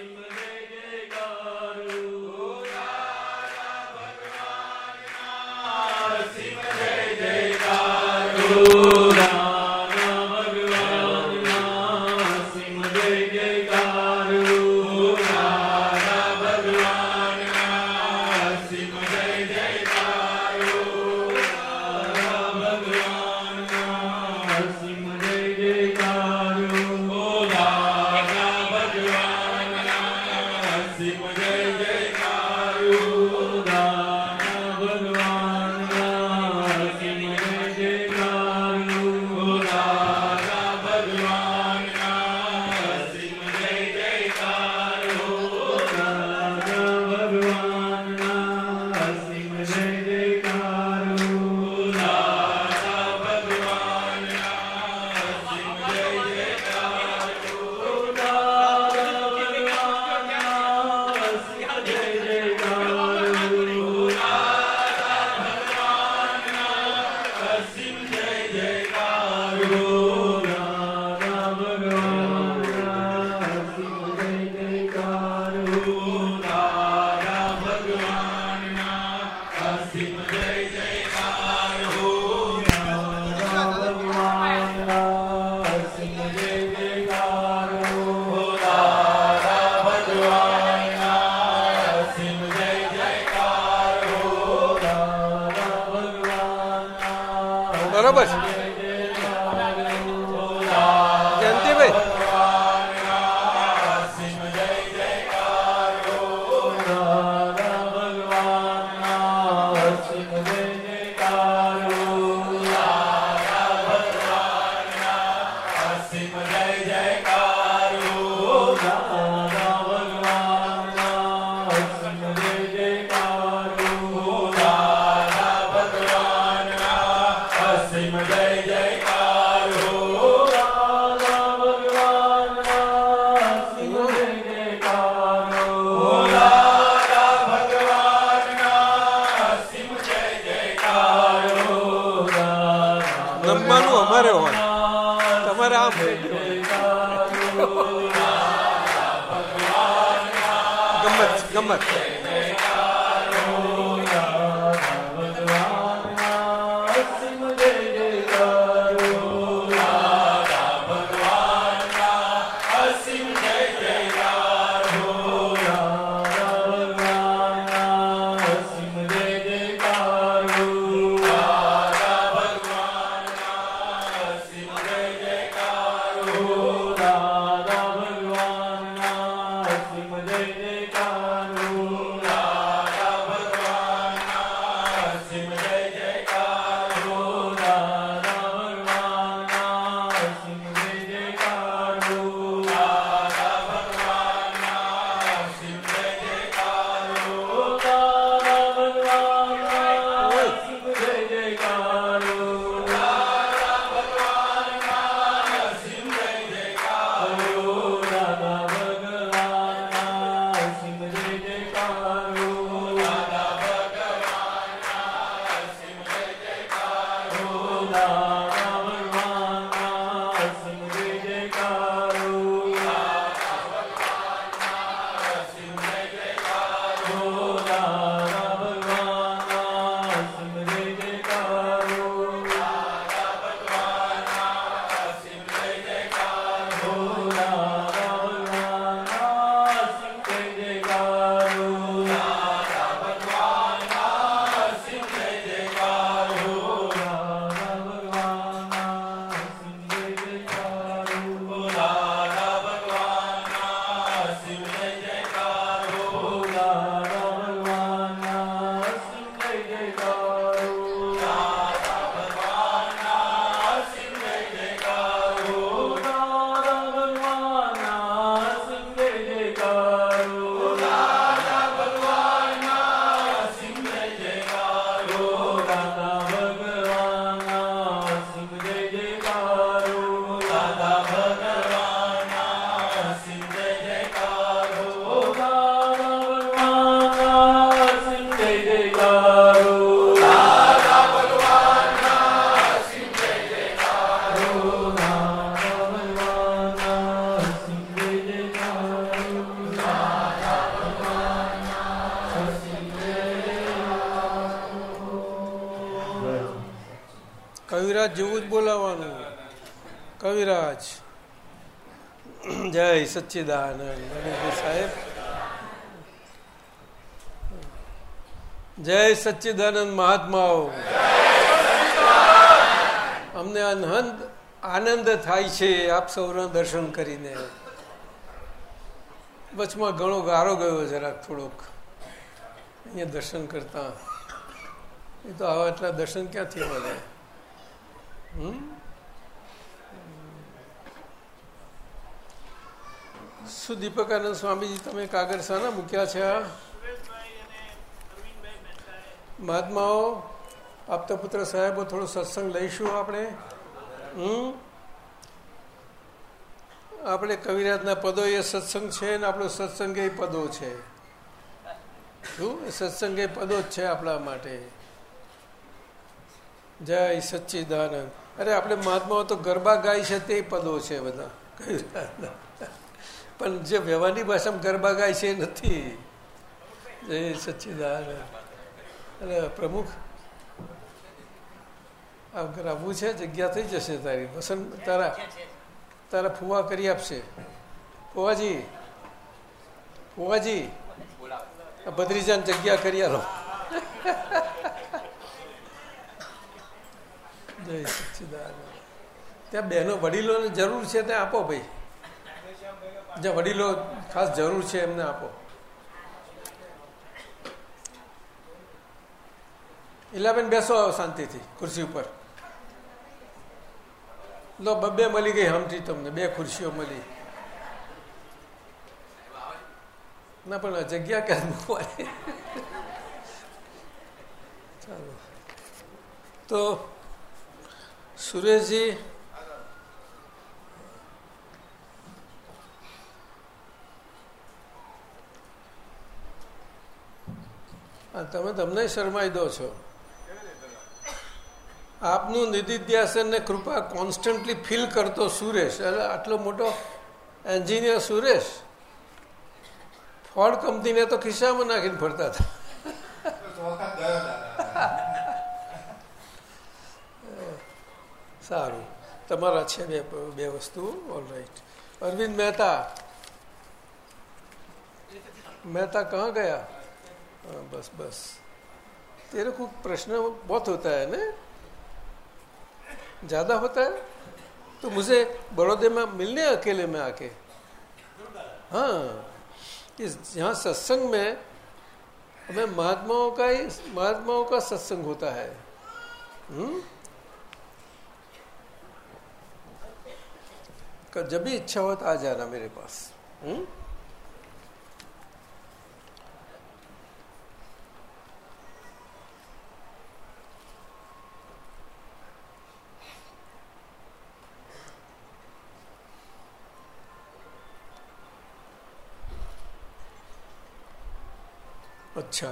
બરોબર સચ્ચિદાનંદ સાહેબ. જય સચ્ચિદાનંદ મહાત્માઓ. અમને અનહંત આનંદ થાય છે આપ સૌના દર્શન કરીને. વચમાં ઘણો ગારો ગયો જરાક થોડોક. અહીંયા દર્શન કરતા. એ તો આવા એટલા દર્શન ક્યાંથી મળે હમ શું દીપકાનંદ સ્વામીજી તમે કાગળ શાના મૂક્યા છે મહાત્માઓ, આપતા પુત્ર સાહેબો, થોડો સત્સંગ લઈશું આપણે. હમ? આપણે કવિરાજના પદો એ સત્સંગ છે ને આપણો સત્સંગ એ પદો છે. શું? સત્સંગ એ પદો જ છે આપણા માટે. જય સચ્ચિદાનંદ. અરે, આપણે મહાત્માઓ તો ગરબા ગાય છે તે પદો છે બધા. પણ જે વ્યવહારની ભાષામાં ગરબા ગાય છે એ નથી. જય સચ્ચિદાનંદ. અરે પ્રમુખ આવવું છે, જગ્યા થઈ જશે તારી. વસંત, તારા તારા ફુવા કરી આપશે. ફુવાજી ફુવાજી ભદ્રીજાન જગ્યા કરી આલો. જય સચ્ચિદાનંદ. ત્યાં બહેનો, વડીલોને જરૂર છે ત્યાં આપો ભાઈ. જ્યાં વડીલો ખાસ જરૂર છે એમને આપો. ઇલાબેન બેસો શાંતિથી, ખુરશી ઉપર. લો બબ્બે મળી ગઈ હમથી તમને, બે ખુરશીઓ મળી. ના, પણ જગ્યા ક્યાં મૂકવાની ચાલો. તો સુરેશજી તમે તમને શરમાઈ દો છો. આપનું નિધિધ્યાસનને કૃપા કોન્સ્ટન્ટલી ફીલ કરતો સુરેશ. એટલે આટલો મોટો એન્જિનિયર સુરેશ. ફોડ કંપનીને તો ખિસ્સામાં નાખીને ફરતા હતા. સારું. તમારા છે બે બે વસ્તુ. ઓલરાઈટ અરવિંદ મહેતા. મહેતા કહા ગયા? हाँ बस बस। तेरे को प्रश्न बहुत होता है ना? ज़्यादा होता है? तो मुझे बड़ौदे में मिलने अकेले में आके? हाँ। इस यहाँ सत्संग में हमें महात्माओं का ही, महात्माओं का सत्संग होता है। हम्म? जब भी इच्छा हो तो आ जाना मेरे पास। हम्म? अच्छा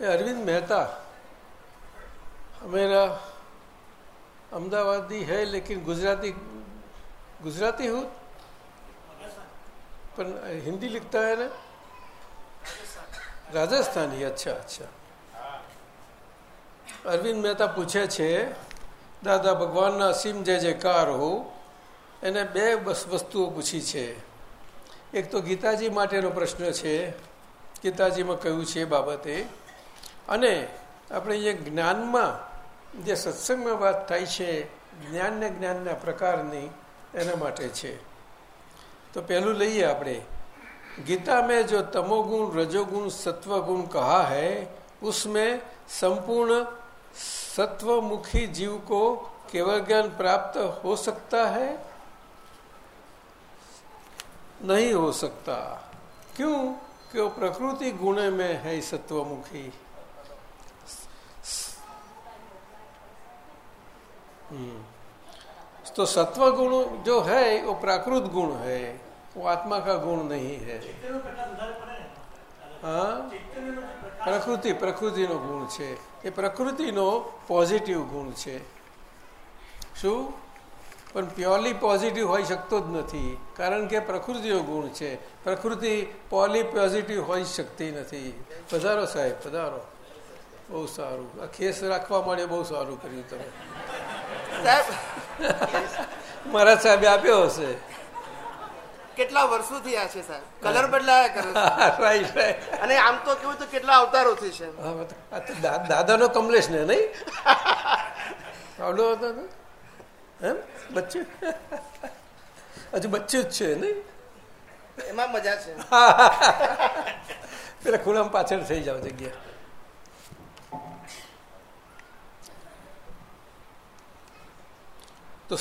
ये अरविंद मेहता मेरा अहमदाबादी है लेकिन गुजराती गुजराती हूँ पर हिंदी लिखता है ना રાજસ્થાની અચ્છા અચ્છા અરવિંદ મહેતા પૂછે છે દાદા ભગવાનના અસીમ જય જયકાર હો એને બે બસ વસ્તુઓ પૂછી છે એક તો ગીતાજી માટેનો પ્રશ્ન છે ગીતાજીમાં કહ્યું છે એ બાબતે અને આપણે અહીંયા જ્ઞાનમાં જે સત્સંગમાં વાત થાય છે જ્ઞાનને જ્ઞાનના પ્રકારની એના માટે છે તો પહેલું લઈએ આપણે गीता में जो तमोगुण रजोगुण सत्वगुण कहा है उसमें संपूर्ण सत्वमुखी जीव को केवल ज्ञान प्राप्त हो सकता है नहीं हो सकता क्यों कि वो प्रकृति गुण में है सत्वमुखी तो सत्व गुण जो है वो प्राकृत गुण है वो आत्मा का गुण नहीं है હા પ્રકૃતિ પ્રકૃતિનો ગુણ છે એ પ્રકૃતિનો પોઝિટિવ ગુણ છે શું પણ પ્યોરલી પોઝિટિવ હોઈ શકતો જ નથી. કારણ કે પ્રકૃતિનો ગુણ છે. પ્રકૃતિ પોલી પોઝિટિવ હોઈ શકતી નથી. પધારો સાહેબ પધારો. બહુ સારું. આ ખેસ રાખવા માટે બહુ સારું કર્યું તમે. મારા સાહેબે આપ્યો હશે. કેટલા વર્ષોથી આ છે સાહેબ? કલર બદલાયા કરે રાઈટ રાઈટ અને આમ તો કેવું તો કેટલા અવતારોથી છે. દાદાનો કમલેશ ને નહીં? આવડો હતો એમ બચ્ચું હજુ બચ્ચું જ છે નહીં એમાં મજા છે પેલા ખૂણામાં પાછળ થઈ જાવ જગ્યા तो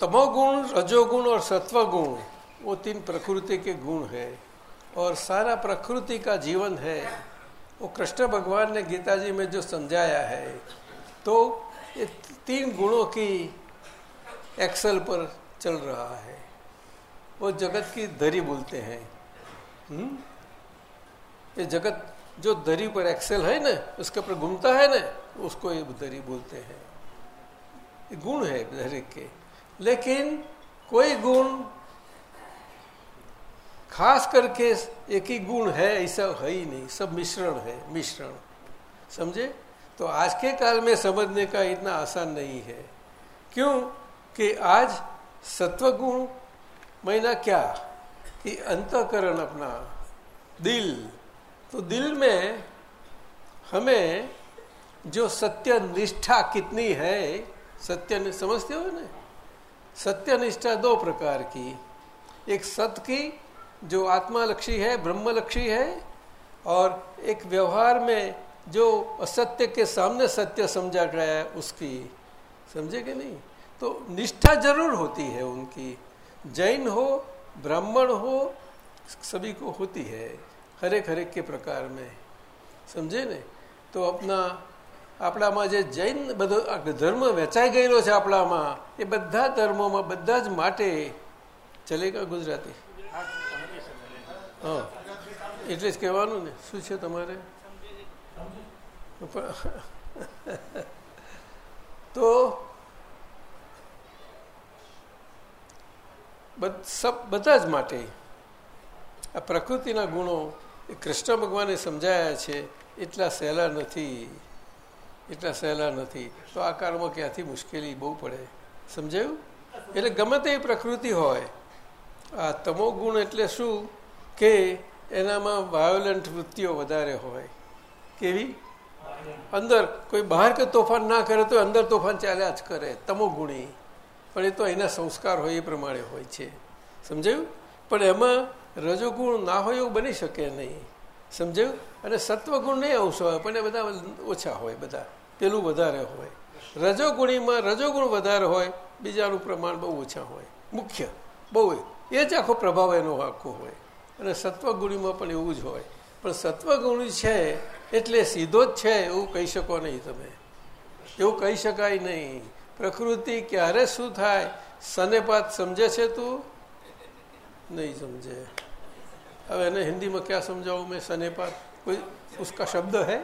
तमोगुण रजोगुण और सत्वगुण वो तीन प्रकृति के गुण है और सारा प्रकृति का जीवन है वो कृष्ण भगवान ने गीता जी में जो समझाया है तो ये तीन गुणों की एक्सल पर चल रहा है। वो जगत की दरी बोलते हैं? हम्म? ये जगत जो दरी पर एक्सेल है ना, उसके ऊपर घूमता है ना, उसको ये दरी बोलते हैं। गुण है हरेक के। लेकिन कोई गुण खास करके एक ही गुण है ऐसा है ही नहीं। सब मिश्रण है, मिश्रण। समझे? तो आज के काल में समझने का इतना आसान नहीं है। क्यों? कि आज सत्व गुण महीना क्या? कि अंतकरण अपना, दिल। तो दिल में हमें जो सत्य निष्ठा कितनी है, सत्य समझते हो ना? सत्य निष्ठा दो प्रकार की। एक सत्य की, जो आत्मा लक्षी है ब्रह्म लक्षी है, और एक व्यवहार में जो असत्य के सामने सत्य समझा गया है, उसकी। समझे कि नहीं? तो निष्ठा जरूर होती है उनकी जैन हो ब्राह्मण हो सभी को होती है हरेक हरेक के प्रकार में समझे ने तो अपना આપણામાં જે જૈન બધો ધર્મ વેચાઈ ગયેલો છે આપણામાં એ બધા ધર્મોમાં બધા જ માટે ચલેગા ગુજરાતી હા એટલે જ કહેવાનું ને શું છે તમારે તો બધા જ માટે. આ પ્રકૃતિના ગુણો, એ કૃષ્ણ ભગવાને સમજાયા છે, એટલા સહેલા નથી, એટલા સહેલા નથી. તો આ કાળમાં ક્યાંથી મુશ્કેલી બહુ પડે? સમજાયું? એટલે ગમે તે પ્રકૃતિ હોય, આ તમો ગુણ એટલે શું? કે એનામાં વાયોલન્ટ વૃત્તિઓ વધારે હોય. કેવી? અંદર કોઈ બહાર કે તોફાન ના કરે તો અંદર તોફાન ચાલ્યા જ કરે, તમો ગુણી. પણ એ તો એના સંસ્કાર હોય એ પ્રમાણે હોય છે. સમજાયું? પણ એમાં રજોગુણ ના હોય એવું બની શકે નહીં. સમજાયું? અને સત્વગુણ નહીં અંશ હોય પણ એ બધા ઓછા હોય બધા. પેલું વધારે હોય. રજોગુણીમાં રજોગુણ વધારે હોય, બીજાનું પ્રમાણ બહુ ઓછા હોય. મુખ્ય. બહુ એ જ આખો પ્રભાવ એનો આખો હોય. અને સત્વગુણીમાં પણ એવું જ હોય. પણ સત્વગુણી છે, એટલે સીધો જ છે, એવું કહી શકો નહીં તમે. એવું કહી શકાય નહીં. પ્રકૃતિ ક્યારે શું થાય સનેપાત સમજે છે તું નહીં સમજે હવે એને હિન્દીમાં ક્યાં સમજાવું મેં સનેપાત કોઈ उसका શબ્દ હૈ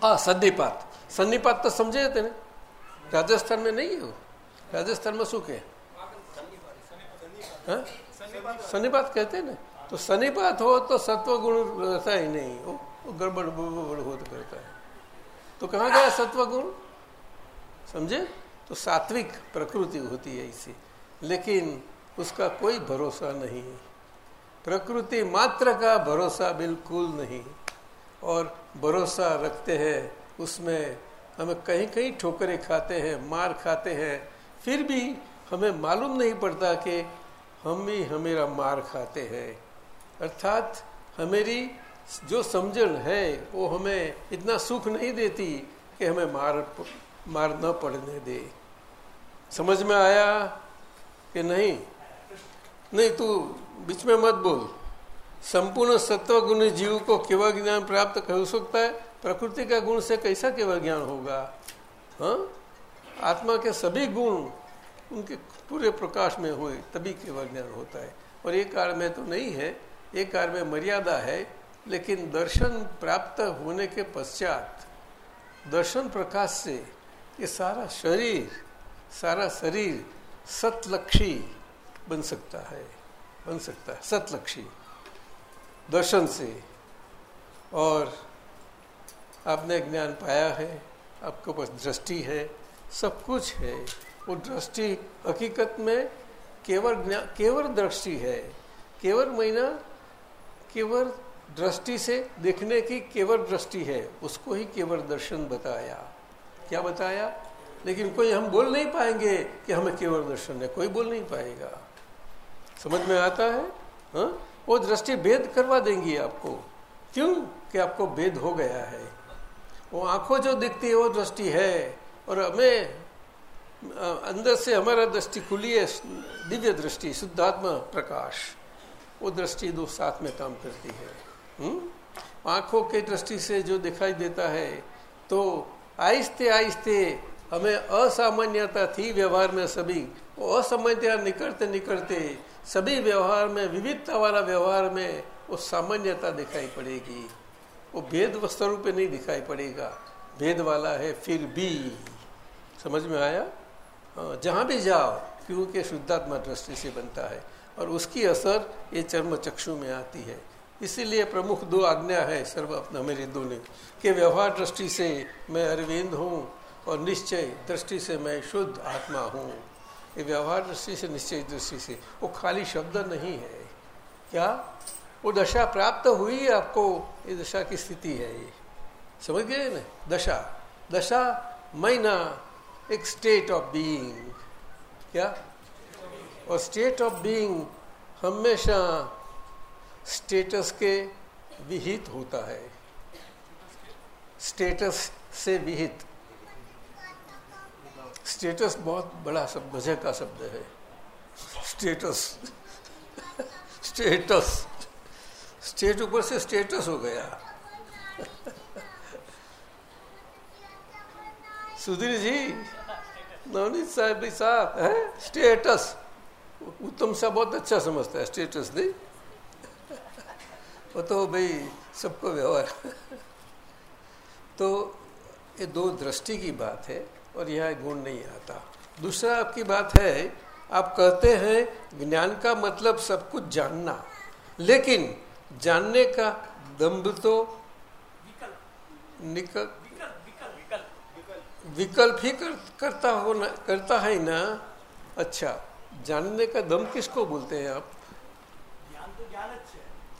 હા સન્નિપાત સન્નિપાત તો સમજે તેને રાજસ્થાન में नहीं है राजस्थान में શું કે सन्निपात कहते हैं ना तो सन्निपात हो तो सत्व गुण रहता ही नहीं वो गड़बड़ गड़बड़ हो तो करता है तो कहाँ गया सत्व गुण समझे? तो सात्विक प्रकृति होती है इसी। लेकिन उसका कोई भरोसा नहीं। प्रकृति मात्र का भरोसा बिल्कुल नहीं। और भरोसा रखते हैं, उसमें हमें कहीं कहीं ठोकरें खाते हैं, मार खाते हैं, फिर भी हमें मालूम नहीं पड़ता कि हम ही हमेरा मार खाते हैं। अर्थात हमेरी जो समझन है, वो हमें इतना सुख नहीं देती कि हमें मार मार न पड़ने दे। समझ में आया कि नहीं? नहीं, तू बीच में मत बोल। संपूर्ण सत्व गुण जीव को केवल ज्ञान प्राप्त कर सकता है, प्रकृति का गुण से कैसा केवल ज्ञान होगा? हाँ? आत्मा के सभी गुण उनके पूरे प्रकाश में हुए, तभी केवल ज्ञान होता है। और एक काल में तो नहीं है, एक काल में मर्यादा है, लेकिन दर्शन प्राप्त होने के पश्चात, दर्शन प्रकाश से ये सारा शरीर सारा शरीर सतलक्षी बन सकता है, बन सकता है, सतलक्षी। दर्शन से। और आपने ज्ञान पाया है, आपके पास दृष्टि है, सब कुछ है। वो दृष्टि हकीकत में केवल ज्ञान केवल दृष्टि है। केवल महीना केवल दृष्टि से देखने की केवल दृष्टि है। उसको ही केवल दर्शन बताया। क्या बताया? लेकिन कोई हम बोल नहीं पाएँगे कि हमें केवल दर्शन है। कोई बोल नहीं पाएगा। समझ में आता है? हा? वो दृष्टि भेद करवा देंगी आपको। क्यों? कि आपको भेद हो गया है। वो आँखों जो दिखती है, वो दृष्टि है। और हमें, अंदर से हमारा दृष्टि खुली है, दिव्य दृष्टि शुद्धात्मा प्रकाश। वो दृष्टि दो साथ में काम करती है। हम्म? आँखों की दृष्टि से जो दिखाई देता है तो आहिस्ते आहिस्ते हमें असामान्यता थी व्यवहार में सभी। वो असामान्यता निकलते निकलते सभी व्यवहार में विविधता वाला व्यवहार में वो सामान्यता दिखाई पड़ेगी। वो भेद स्वरूप नहीं दिखाई पड़ेगा। भेद वाला है फिर भी। समझ में आया? हाँ, जहाँ भी जाओ क्योंकि शुद्धात्मा दृष्टि से बनता है। और उसकी असर ये चर्म चक्षु में आती है। इसीलिए प्रमुख दो आज्ञा है सर्व अपना मेरे दो ने कि व्यवहार दृष्टि से मैं अरविंद हूँ और निश्चय दृष्टि से मैं शुद्ध आत्मा हूँ। ये व्यवहार दृष्टि से, निश्चय दृष्टि से, वो खाली शब्द नहीं है। क्या? वो दशा प्राप्त हुई आपको? ये दशा की स्थिति है ये। समझ गए ना? दशा। दशा महीना एक स्टेट ऑफ़ बीइंग क्या? और स्टेट ऑफ़ बीइंग हमेशा स्टेटस के विहित होता है। स्टेटस से विहित। स्टेटस बहुत बड़ा शब्द मज़े का शब्द है। स्टेटस। स्टेटस। स्टेट ऊपर से स्टेटस हो गया। सुधीर जी, नवनीत साहब भी साथ है। स्टेटस। उत्तम सा बहुत अच्छा समझता है, स्टेटस नहीं। वो तो भाई सबको व्यवहार। तो ये दो दृष्टि की बात है और यह गुण नहीं आता। दूसरा आपकी बात है आप कहते हैं ज्ञान का मतलब सब कुछ जानना लेकिन जानने का दम्भ तो निकल। विकल्प ही कर, करता हो ना करता है ना। अच्छा जानने का दम किसको बोलते हैं आप? हाँ।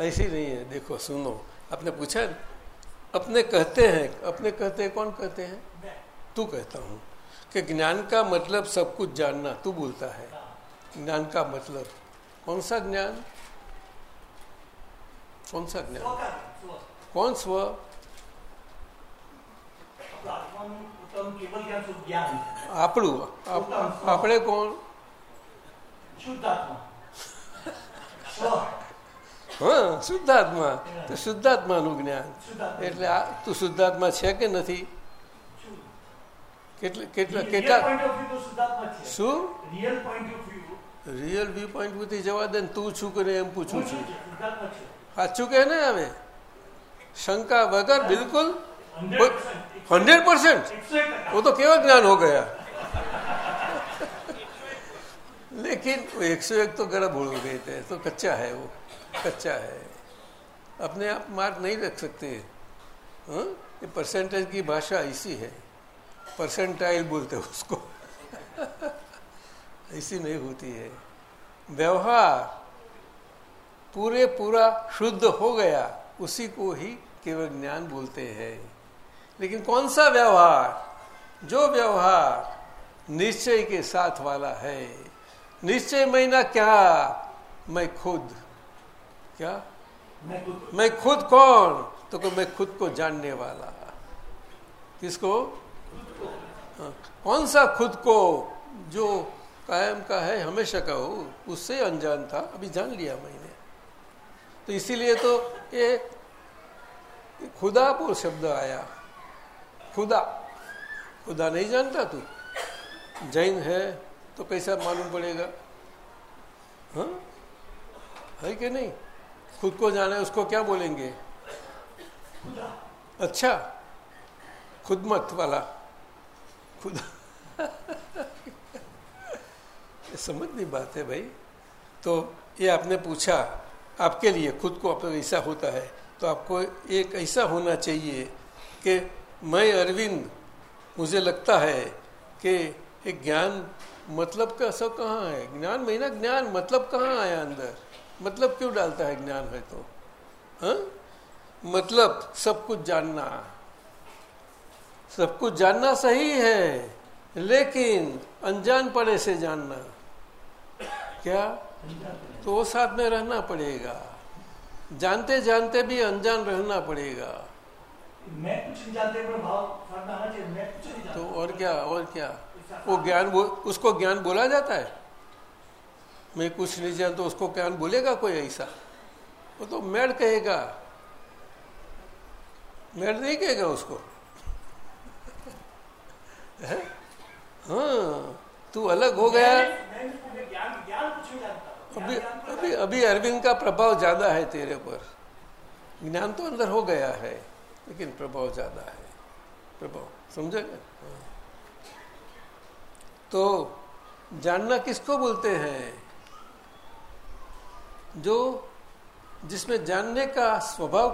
ऐसी नहीं है देखो सुनो आपने पूछा अपने कहते हैं अपने कहते हैं कौन कहते हैं तू कहता हूँ कि ज्ञान का मतलब सब कुछ जानना तू बोलता है ज्ञान का मतलब कौन सा ज्ञान कौन सा ज्ञान कौन स्व આપણું આપણે કોણ હા શુદ્ધાત્મા તો શુદ્ધાત્માનું જ્ઞાન એટલે આ તું શુદ્ધાત્મા છે કે નથી કેટલા કેટલા કેટલા શું રિયલ વ્યૂ પોઈન્ટ થી જવા દે તું છું કે એમ પૂછું છું સાચું કે ને હવે शंका वगैर बिल्कुल हंड्रेड परसेंट वो तो केवल ज्ञान हो गया लेकिन वो एक सौ एक तो गर्भ हो गए थे तो कच्चा है वो कच्चा है। अपने आप मार्क नहीं रख सकते। हाँ? ये परसेंटेज की भाषा ऐसी है। परसेंटाइल बोलते उसको। ऐसी नहीं होती है। व्यवहार पूरे पूरा शुद्ध हो गया, उसी को ही केवल ज्ञान बोलते हैं। लेकिन कौन सा व्यवहार? जो व्यवहार निश्चय के साथ वाला है। निश्चय महीना क्या? मैं खुद। क्या? मैं खुद, मैं खुद कौन? तो को मैं खुद को जानने वाला। किसको? हाँ, कौन सा खुद को जो कायम का है हमेशा का हो उससे अनजान था अभी जान लिया मैंने। तो इसीलिए तो ये खुदा पर शब्द आया। खुदा। खुदा नहीं जानता तू? जैन है तो कैसा मालूम पड़ेगा? हाँ? है कि नहीं? खुद को जाने उसको क्या बोलेंगे? अच्छा। खुद मत वाला। खुद। समझनी बात है भाई। तो ये आपने पूछा आपके लिए खुद को आप ऐसा होता है तो आपको एक ऐसा होना चाहिए कि मैं अरविंद मुझे लगता है कि एक ज्ञान मतलब का सब कहाँ है? ज्ञान महीना ज्ञान मतलब कहाँ आया अंदर? मतलब क्यों डालता है ज्ञान है तो? हा? मतलब सब कुछ जानना। सब कुछ जानना सही है लेकिन अनजान पड़े से जानना। क्या? तो वो साथ में रहना पड़ेगा। जानते जानते भी अनजान रहना पड़ेगा। मैं कुछ नहीं जानते पर भाव फ़र्क आना चाहिए। मैं कुछ नहीं तो और क्या और क्या? वो ज्ञान उसको ज्ञान बोला जाता है? मैं कुछ नहीं जानता उसको ज्ञान बोलेगा कोई ऐसा? वो तो मैड कहेगा। मैड नहीं कहेगा उसको। है? हाँ तू अलग हो गया। अभी अभी अभी अरविंद का प्रभाव ज़्यादा है तेरे पर। ज्ञान तो अंदर हो गया है लेकिन प्रभाव ज़्यादा है। प्रभाव समझे? हाँ। तो जानना किसको बोलते हैं? जो जिसमें जानने का स्वभाव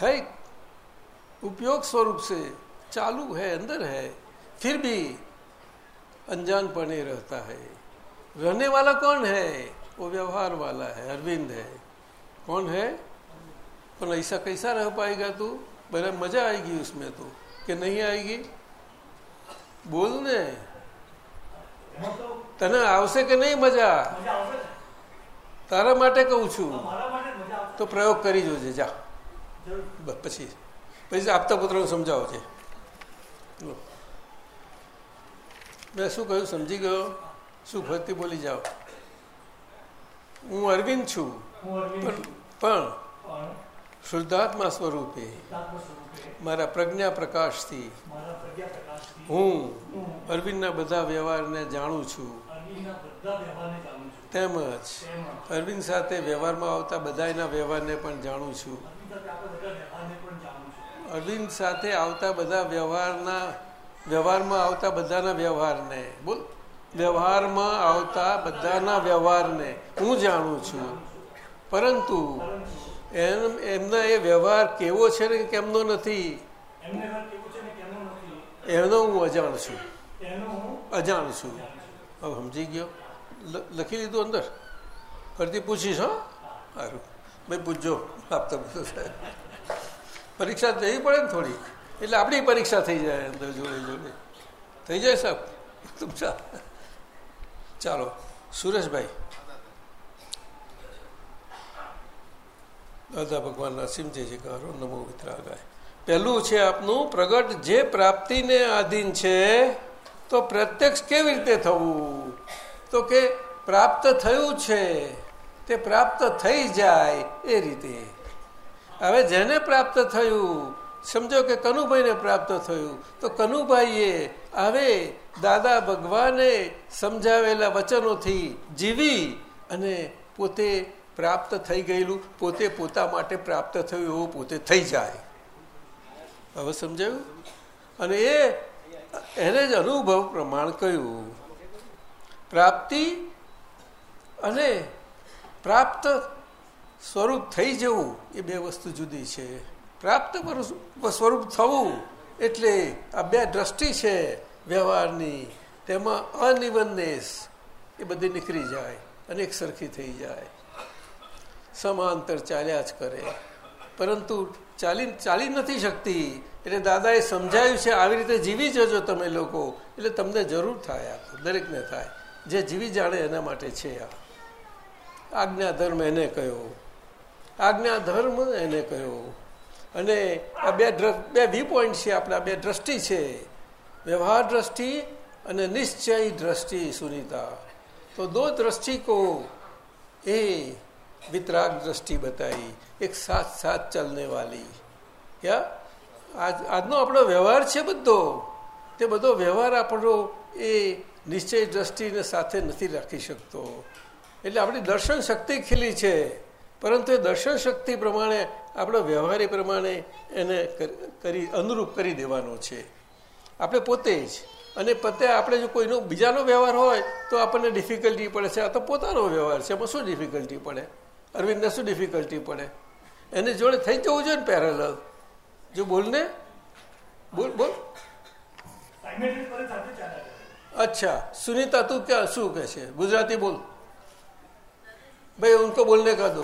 है उपयोग स्वरूप से चालू है अंदर है फिर भी अनजान पने रहता है। रहने वाला कौन है? वो व्यवहार वाला है अरविंद है। कौन है? पर ऐसा कैसा रह पाएगा तू? बड़ा मज़ा आएगी उसमें तो कि नहीं आएगी? बोलने तना आवश्यक नहीं मज़ा? તારા માટે કહું છું. તો પ્રયોગ કરી જોજે જા. પછી. પછી આપતા પુત્રને સમજાવો છે. મેં શું કહ્યું? સમજી ગયો? શું ફરતી બોલી જાઓ? હું અરવિંદ છું. પણ શુદ્ધાત્મા સ્વરૂપે મારા પ્રજ્ઞા પ્રકાશથી હું અરવિંદના બધા વ્યવહારને જાણું છું. તેમજ અરવિંદ સાથે વ્યવહારમાં આવતા બધાના વ્યવહારને પણ જાણું છું. અરવિંદ સાથે બધા વ્યવહારને પણ જાણું છું અરવિંદ સાથે આવતા બધા વ્યવહારના વ્યવહારમાં આવતા બધાના વ્યવહારને. બોલ. વ્યવહારમાં આવતા બધાના વ્યવહારને. હું જાણું છું. પરંતુ એમ એમના એ વ્યવહાર કેવો છે ને કેમનો નથી? એનો હું અજાણ છું. અજાણ છું. હવે સમજી ગયો? લખી લીધું અંદર? ફરતી પૂછીશ, હા? સારું. ભાઈ પૂછજો આપતા બધું સાહેબ પરીક્ષા દેવી પડે ને થોડી એટલે આપણી પરીક્ષા થઈ જાય અંદર જોડે જોડે. થઈ જાય સાહેબ? એકદમ ચાલો, સુરેશભાઈ. દાદા ભગવાનના સિમ કહો નમો વિતરાગાય. પહેલું છે આપનું, પ્રગટ જે પ્રાપ્તિને આધીન છે, તો પ્રત્યક્ષ કેવી રીતે થવું? તો કે પ્રાપ્ત થયું છે, તે પ્રાપ્ત થઈ જાય એ રીતે. હવે જેને પ્રાપ્ત થયું, સમજો કે કનુભાઈને પ્રાપ્ત થયું, તો કનુભાઈએ હવે દાદા ભગવાને સમજાવેલા વચનોથી જીવી અને પોતે પ્રાપ્ત થઈ ગયેલું, પોતે પોતા માટે પ્રાપ્ત થયું એવું પોતે થઈ જાય. હવે સમજાયું? અને એ, એને જ અનુભવ પ્રમાણ કહ્યું પ્રાપ્તિ અને પ્રાપ્ત સ્વરૂપ થઈ જવું એ બે વસ્તુ જુદી છે. પ્રાપ્ત પર- સ્વરૂપ થવું એટલે આ બે દ્રષ્ટિ છે વ્યવહારની. તેમાં અનિવનનેસ એ બધી નીકળી જાય અને એક સરખી થઈ જાય. સમાંતર ચાલ્યા જ કરે. પરંતુ ચાલી ચાલી નથી શકતી. એટલે દાદાએ સમજાયું છે, આવી રીતે જીવી જજો તમે લોકો. એટલે તમને જરૂર થાય આખું, દરેકને થાય. જે જીવી જાણે એના માટે છે આ આજ્ઞા ધર્મ એને કહ્યો આજ્ઞા ધર્મ એને કહ્યો અને આ બે દ્ર- બે વી પોઈન્ટ છે આપણા બે દ્રષ્ટિ છે વ્યવહાર દ્રષ્ટિ અને નિશ્ચય દ્રષ્ટિ સુનીતા તો દો દ્રષ્ટિ કો એ वितराग दृष्टि बताई एक साथ साथ चलने वाली क्या આજ આજનો આપણો વ્યવહાર છે બધો તે બધો વ્યવહાર આપણો એ નિશ્ચય દ્રષ્ટિને સાથે નથી રાખી શકતો. એટલે આપણી દર્શન શક્તિ ખીલી છે. પરંતુ એ દર્શન શક્તિ પ્રમાણે, આપણો વ્યવહારી પ્રમાણે એને કરી અનુરૂપ કરી દેવાનો છે. આપણે પોતે જ. અને પોતે આપણે જો કોઈનો બીજાનો વ્યવહાર હોય, તો આપણને ડિફિકલ્ટી પડે છે. આ તો પોતાનો વ્યવહાર છે. એમાં શું ડિફિકલ્ટી પડે? અરવિંદને શું ડિફિકલ્ટી પડે? એની જોડે થઈ જવું જોઈએ ને પેરેલલ જો બોલને? બોલ બોલ. अच्छा सुनीता तू क्या શું કહે છે ગુજરાતી બોલ भाई उनको बोलने का दो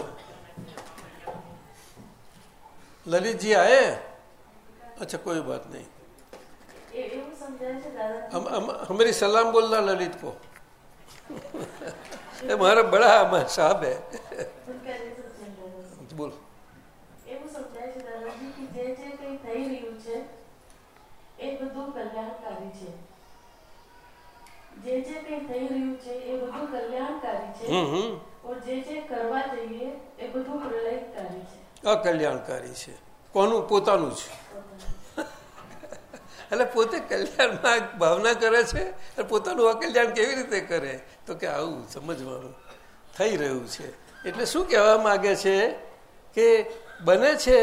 ललित जी आए अच्छा कोई बात नहीं हम, हम हमारी सलाम बोलना ललित को हमारा बड़ा साहब है બોલ એવું સમજાય છે દાદાજી કે જે જે કંઈ થઈ રહ્યું છે એ બધું કલ્યાણકારી છે જે જે કંઈ થઈ રહ્યું છે એ બધું કલ્યાણકારી છે. હમ હમ. જે જે કરવા જઈએ એ બધું પ્રલયકારી છે. અકલ્યાણકારી છે. કોનું? પોતાનું છે એટલે પોતે કલ્યાણમાં ભાવના કરે છે અને પોતાનું અકલ્યાણ કેવી રીતે કરે? તો કે આવું સમજવાનું થઈ રહ્યું છે. એટલે શું કહેવા માગે છે કે બને છે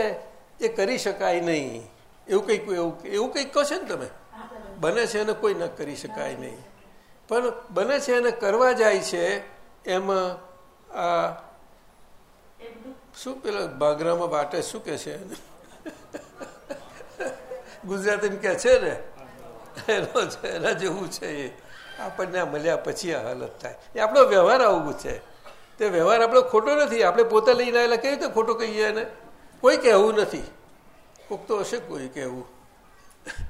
એ કરી શકાય નહીં. એવું કંઈક એવું એવું કંઈક કહો છે ને તમે? બને છે અને કોઈ ન કરી શકાય નહીં. પણ બને છે એને કરવા જાય છે, એમાં, આ, શું પેલા બાગરામાં વાટે, શું કે છે? એને ગુજરાતી કે છે ને? એનો છે એના જેવું છે એ. આપણને આ મળ્યા પછી આ હાલત થાય. એ આપણો વ્યવહાર આવું છે. તે વ્યવહાર આપણો ખોટો નથી. આપણે પોતે લઈને આવેલા કેવી રીતે ખોટો કહીએ એને? કોઈ કહેવું નથી. કોક તો હશે કોઈ કહેવું.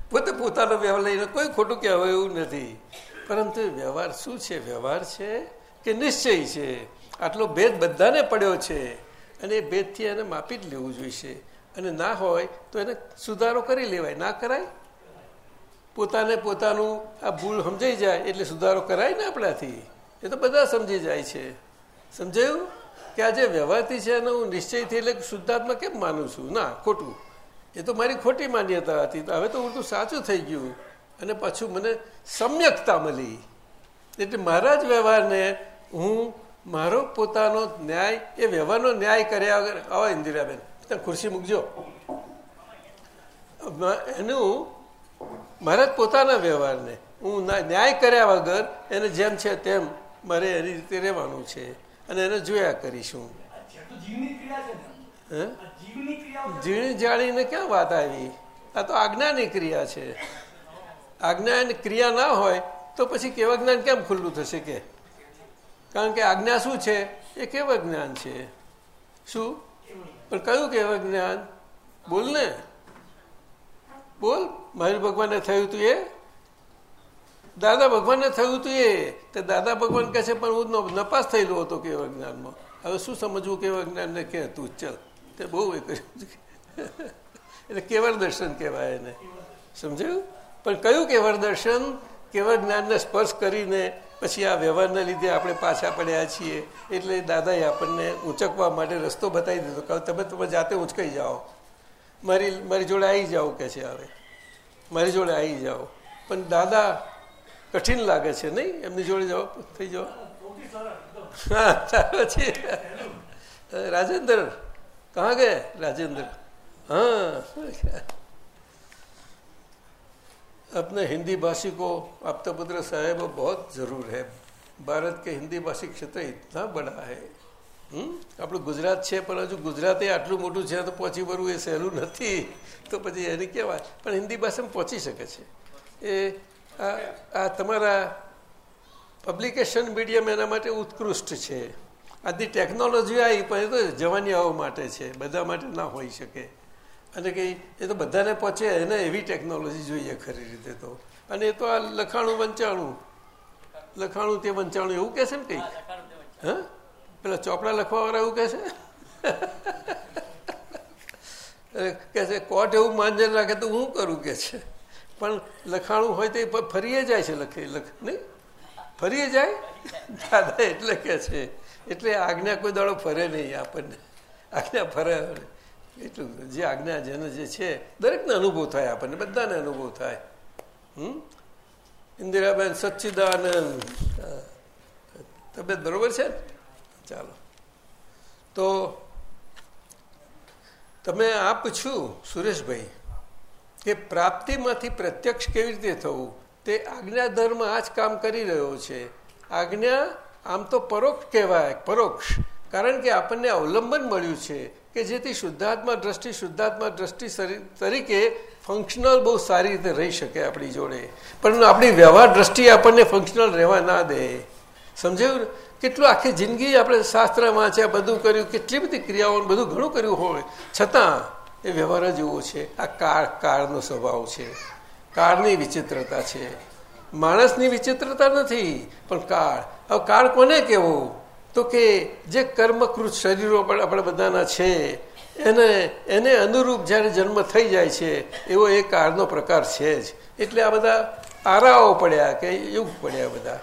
પોતે પોતાનો વ્યવહાર લઈને કોઈ ખોટું કહેવાય એવું નથી. પરંતુ વ્યવહાર શું છે? વ્યવહાર છે કે નિશ્ચય છે? આટલો ભેદ બધાને પડ્યો છે અને એ ભેદથી એને માપી જ લેવું જોઈશે. અને ના હોય તો એને સુધારો કરી લેવાય. ના કરાય? પોતાને પોતાનું આ ભૂલ સમજાઈ જાય એટલે સુધારો કરાય ને આપણાથી? એ તો બધા સમજી જાય છે. સમજાયું? કે આ જે વ્યવહારથી છે એને હું નિશ્ચયથી એટલે શુદ્ધાત્મા કેમ માનું છું? ના, ખોટું. એ તો મારી ખોટી માન્યતા હતી. હવે તો ઉલટું સાચું થઈ ગયું. અને પાછું મને સમ્યકતા મળી. એટલે મારા જ વ્યવહારને હું મારો પોતાનો ન્યાય એ વ્યવહારનો ન્યાય કર્યા વગર આવો ઇન્દિરાબેન તમે ખુરશી મૂકજો. એનું મારા પોતાના વ્યવહારને હું ન્યાય કર્યા વગર એને જેમ છે તેમ મારે એની રીતે રહેવાનું છે અને એને જોયા કરીશું. ઝીણી જાણીને ક્યાં વાત આવી? આ તો આજ્ઞાની ક્રિયા છે. આજ્ઞા અને ક્રિયા ના હોય, તો પછી કેવા જ્ઞાન કેમ ખુલ્લું થશે કે? કારણ કે આજ્ઞા શું છે? એ કેવા જ્ઞાન છે? શું? પણ કયું કેવા જ્ઞાન? બોલ ને. બોલ. મહેર ભગવાનને થયું તું એ? દાદા ભગવાનને થયું તું એ? તો દાદા ભગવાન કહે છે, પણ હું નપાસ થયેલો હતો કેવા જ્ઞાનમાં. હવે શું સમજવું કેવા જ્ઞાનને કે તું? ચલ. તે બહુ એ કર્યું. એટલે કેવળ દર્શન કહેવાય એને. સમજાયું? પણ કયું કેવળ દર્શન કેવળ જ્ઞાનને સ્પર્શ કરીને પછી આ વ્યવહારના લીધે આપણે પાછા પડ્યા છીએ. એટલે દાદાએ આપણને ઉંચકવા માટે રસ્તો બતાવી દીધો કે તમે તમે જાતે ઊંચકાઈ જાઓ. મારી મારી જોડે આવી જાઓ કે છે હવે. મારી જોડે આવી જાઓ. પણ દાદા કઠિન લાગે છે નહીં? એમની જોડે જાઓ, થઈ જાઓ. હા, ચાલો રાજેન્દ્ર, કહા ગયા? રાજેન્દ્ર. હા अपने हिंदी भाषी को आपता पुत्र साहेब बहुत जरूर है भारत के हिंदी भाषी क्षेत्र इतना बड़ा है હમ આપણું ગુજરાત છે પણ હજુ ગુજરાતે આટલું મોટું છે તો પહોંચી વળવું એ સહેલું નથી તો પછી એને કહેવાય પણ હિન્દી ભાષામાં પહોંચી શકે છે એ આ આ તમારા પબ્લિકેશન મીડિયમ એના માટે ઉત્કૃષ્ટ છે આજની ટેકનોલોજી આવી પણ એ તો જવાનીઓ માટે છે બધા માટે ના હોઈ શકે અને કંઈ એ તો બધાને પહોંચે એને એવી ટેકનોલોજી જોઈએ ખરી રીતે તો. અને એ તો આ લખાણું વંચાણું. લખાણું તે વંચાણું એવું કહે છે ને કંઈક હા પેલા ચોપડા લખવાવાળા એવું કહે છે? અરે કે છે કોર્ટ એવું માનજન રાખે તો હું કરું? કે છે. પણ લખાણું હોય તો એ ફરીએ જાય છે લખે લખ નહીં? ફરીએ જાય? દાદા એટલે કે છે. એટલે આજ્ઞા કોઈ દાડો ફરે નહીં આપણને. આજ્ઞા ફરે. એટલું જે આજ્ઞા, જેને જે છે, દરેકને અનુભવ થાય આપણને, બધાને અનુભવ થાય. હમ? ઇન્દિરાબેન સચ્ચિદાનંદ. તબિયત બરોબર છે? ચાલો. તો તમે આ પૂછ્યું સુરેશભાઈ, કે પ્રાપ્તિમાંથી પ્રત્યક્ષ કેવી રીતે થવું? તે આજ્ઞા ધર્મ આ જ કામ કરી રહ્યો છે. આજ્ઞા આમ તો પરોક્ષ કહેવાય, પરોક્ષ. કારણ કે આપણને અવલંબન મળ્યું છે. કે જેથી શુદ્ધાત્મા દ્રષ્ટિ શુદ્ધાત્મા દ્રષ્ટિ તરીકે ફંક્શનલ બહુ સારી રીતે રહી શકે આપણી જોડે. પરંતુ આપણી વ્યવહાર દ્રષ્ટિ આપણને ફંક્શનલ રહેવા ના દે. સમજાયું? કેટલું આખી જિંદગી આપણે શાસ્ત્ર વાંચ્યા બધું કર્યું, કેટલી બધી ક્રિયાઓ બધું ઘણું કર્યું હોય. છતાં એ વ્યવહાર જ એવો છે. આ કાળ કાળનો સ્વભાવ છે. કાળની વિચિત્રતા છે. માણસની વિચિત્રતા નથી, પણ કાળ. હવે કાળ કોને કેવો તો કે જે કર્મકૃત શરીરો પણ આપણા બધાના છે, એને એને અનુરૂપ જ્યારે જન્મ થઈ જાય છે, એવો એ કાળનો પ્રકાર છે જ. એટલે આ બધા આરાઓ પડ્યા કે યુગ પડ્યા બધા.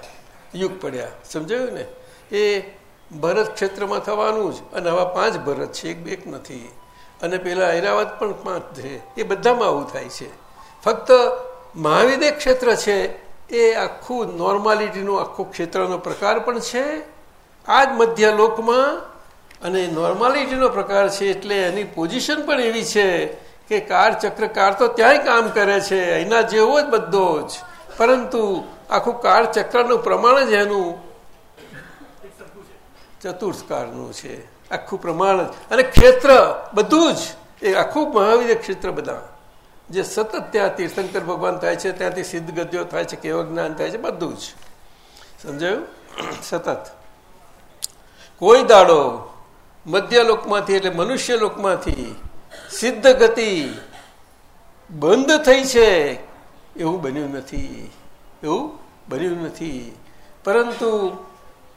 યુગ પડ્યા. સમજાયું ને? એ ભરત ક્ષેત્રમાં થવાનું જ. અને આવા પાંચ ભરત છે, એક એક નથી. અને પેલા ઐરાવત પણ પાંચ છે. એ બધામાં આવું થાય છે. ફક્ત મહાવિદ્ય ક્ષેત્ર છે, એ આખું નોર્માલિટીનું આખું ક્ષેત્રનો પ્રકાર પણ છે આ જ મધ્ય લોકમાં અને નોર્માલિટીનો પ્રકાર છે એટલે એની પોઝિશન પણ એવી છે કે કાર ચક્રકાર તો ત્યાંય કામ કરે છે, એના જેવો જ બધો જ. પરંતુ આખું કાર ચક્રનું પ્રમાણ જ એનું ચતુર્થકારનું છે. આખું પ્રમાણ જ. અને ક્ષેત્ર બધું જ. એ આખું મહાવીર ક્ષેત્ર બધા. જે સતત ત્યાં તીર્થંકર ભગવાન થાય છે, ત્યાંથી સિદ્ધ ગદ્યો થાય છે, કેવળ જ્ઞાન થાય છે, બધું જ. સમજાયું? સતત. કોઈ દાડો મધ્યલોકમાંથી એટલે મનુષ્ય લોકમાંથી સિદ્ધ ગતિ બંધ થઈ છે, એવું બન્યું નથી. એવું બન્યું નથી. પરંતુ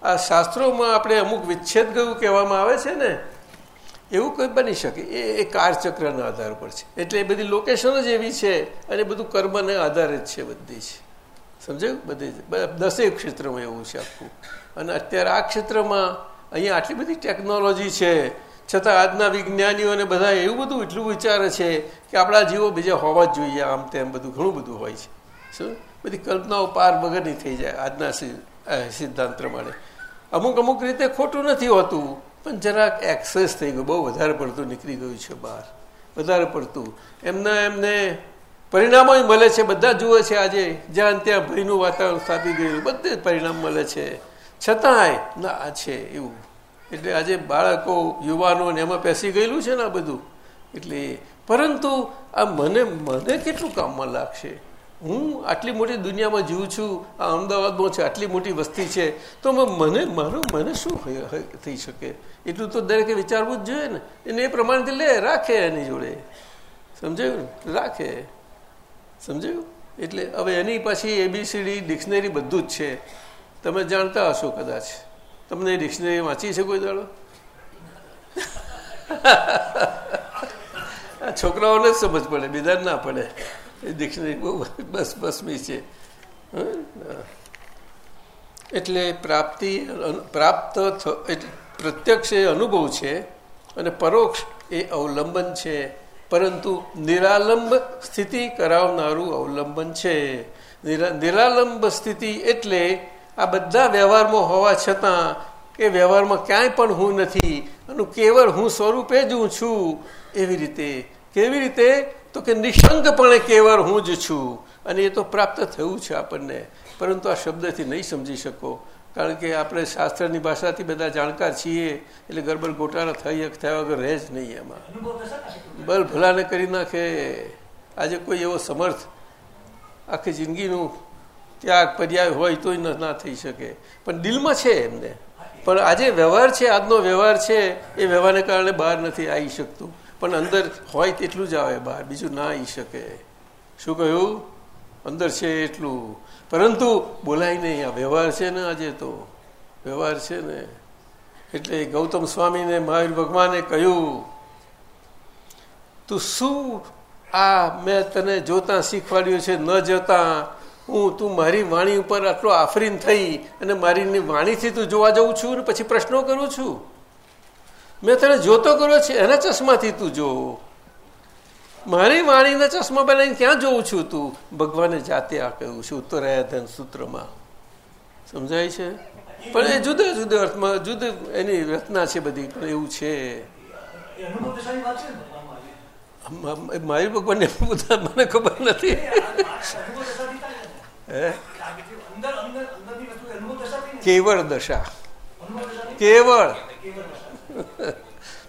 આ શાસ્ત્રોમાં આપણે અમુક વિચ્છેદ ગયું કહેવામાં આવે છે ને, એવું કંઈ બની શકે. એ એ કાળચક્રના આધાર પર છે. એટલે એ બધી લોકેશન જ એવી છે અને બધું કર્મને આધારે જ છે બધી જ. સમજાયું? બધી દસેક ક્ષેત્રમાં એવું છે આખું. અને અત્યારે આ ક્ષેત્રમાં અહીંયા આટલી બધી ટેકનોલોજી છે. છતાં આજના વિજ્ઞાનીઓને બધા એવું બધું એટલું વિચારે છે કે આપણા જીવો બીજા હોવા જ જોઈએ, આમ તેમ બધું, ઘણું બધું હોય છે. શું? બધી કલ્પનાઓ પાર વગરની થઈ જાય આજના સિદ્ધાંત પ્રમાણે. અમુક અમુક રીતે ખોટું નથી હોતું, પણ જરાક એક્સેસ થઈ ગયું. બહુ વધારે પડતું નીકળી ગયું છે બહાર. વધારે પડતું. એમના એમને પરિણામો મળે છે, બધા જુએ છે આજે. જ્યાં ત્યાં ભયનું વાતાવરણ સ્થાપી ગયું બધે પરિણામ મળે છે. છતાંય, ના, આ છે એવું. એટલે આજે બાળકો, યુવાનો ને એમાં પેસી ગયેલું છે ને આ બધું. એટલે પરંતુ આ મને મને કેટલું કામમાં લાગશે? હું આટલી મોટી દુનિયામાં જીવું છું, આ અમદાવાદમાં છે, આટલી મોટી વસ્તી છે, તો મને, મારું મને શું થઈ શકે? એટલું તો દરેકે વિચારવું જ જોઈએ ને. એને એ પ્રમાણેથી લે, રાખે એની જોડે. સમજાયું રાખે. સમજાયું? એટલે હવે એની પાછી એબીસીડી ડિક્શનરી બધું જ છે. તમે જાણતા હશો કદાચ. તમને ડિક્શનરી વાંચી છે કોઈ દાડો? છોકરાઓને જ સમજ પડે બીજા ના પડે. એ ડિક્શનરી બહુ બસ બસમી છે. એટલે પ્રાપ્તિ, પ્રાપ્ત પ્રત્યક્ષ એ અનુભવ છે અને પરોક્ષ એ અવલંબન છે. પરંતુ નિરાલંબ સ્થિતિ કરાવનારું અવલંબન છે. નિરાલંબ સ્થિતિ એટલે આ બધા વ્યવહારમાં હોવા છતાં કે વ્યવહારમાં ક્યાંય પણ હું નથી, અને કેવળ હું સ્વરૂપે જ હું છું, એવી રીતે, કેવી રીતે? તો કે નિશંકપણે કેવળ હું જ છું, અને એ તો પ્રાપ્ત થયું છે આપણને. પરંતુ આ શબ્દથી નહીં સમજી શકો, કારણ કે આપણે શાસ્ત્રની ભાષાથી બધા જાણકાર છીએ, એટલે ગરબડ ગોટાળા થઈ થયા વગર રહે જ નહીં એમાં. બલ ભલાને કરી નાખે. આજે કોઈ એવો સમર્થ આખી જિંદગીનું ત્યાગ પર્યાય હોય તોય ના થઈ શકે. પણ દિલમાં છે એમને. પણ આજે વ્યવહાર છે, આજનો વ્યવહાર છે, એ વ્યવહારને કારણે બહાર નથી આવી શકતું. પણ અંદર હોય તેટલું જ આવે બહાર, બીજું ના આવી શકે. શું કહ્યું? અંદર છે એટલું. પરંતુ બોલાય નહીં. આ વ્યવહાર છે ને આજે તો. વ્યવહાર છે ને. એટલે ગૌતમ સ્વામીને, મહાવીર ભગવાને કહ્યું, તું શું આ મેં તને જોતા શીખવાડ્યું છે? ન જોતા. હું, તું મારી વાણી ઉપર આટલો આફરીન થઈ અને મારી વાણીથી તું જોવા જઉં છું ને પછી પ્રશ્નો કરું છું? મેં તને જોતો કર્યો છે, એના ચશ્માથી તું જો. મારી વાણીના ચશ્મા બનાવીને ક્યાં જોઉં છું તું? ભગવાને જાતે આ કહ્યું છે ઉત્તરાયધન સૂત્રમાં. સમજાય છે? પણ એ જુદા જુદા અર્થમાં, જુદી, એની રચના છે બધી, પણ એવું છે. મારી ભગવાનને મને ખબર નથી. કેવળ દશા. કેવળ.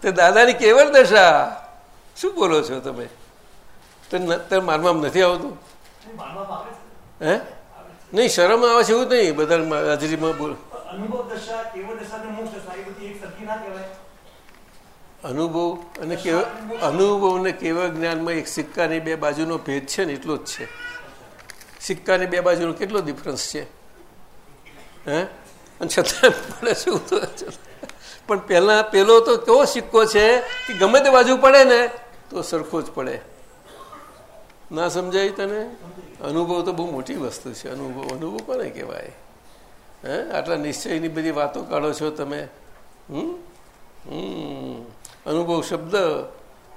તે દાદાની કેવળ દશા. શું બોલો છો તમે? તને મારવામાં નથી આવતું. હે? નહીં, શરમ આવે છે એવું નહીં. બધા હાજરીમાં બોલ. અનુભવ અને કેવ અનુભવ અને કેવળ જ્ઞાનમાં એક સિક્કાની બે બાજુનો ભેદ છે ને, એટલો જ છે. સિક્કાની બે બાજુનો કેટલો ડિફરન્સ છે? હે? અને છતાં પડે શું પણ પહેલાં પહેલો તો કેવો સિક્કો છે કે ગમે તે બાજુ પડે ને, તો સરખો જ પડે. ના સમજાય તને? અનુભવ તો બહુ મોટી વસ્તુ છે. અનુભવ અનુભવ કોને કહેવાય? હે? આટલા નિશ્ચયની બધી વાતો કાઢો છો તમે. હમ? અનુભવ શબ્દ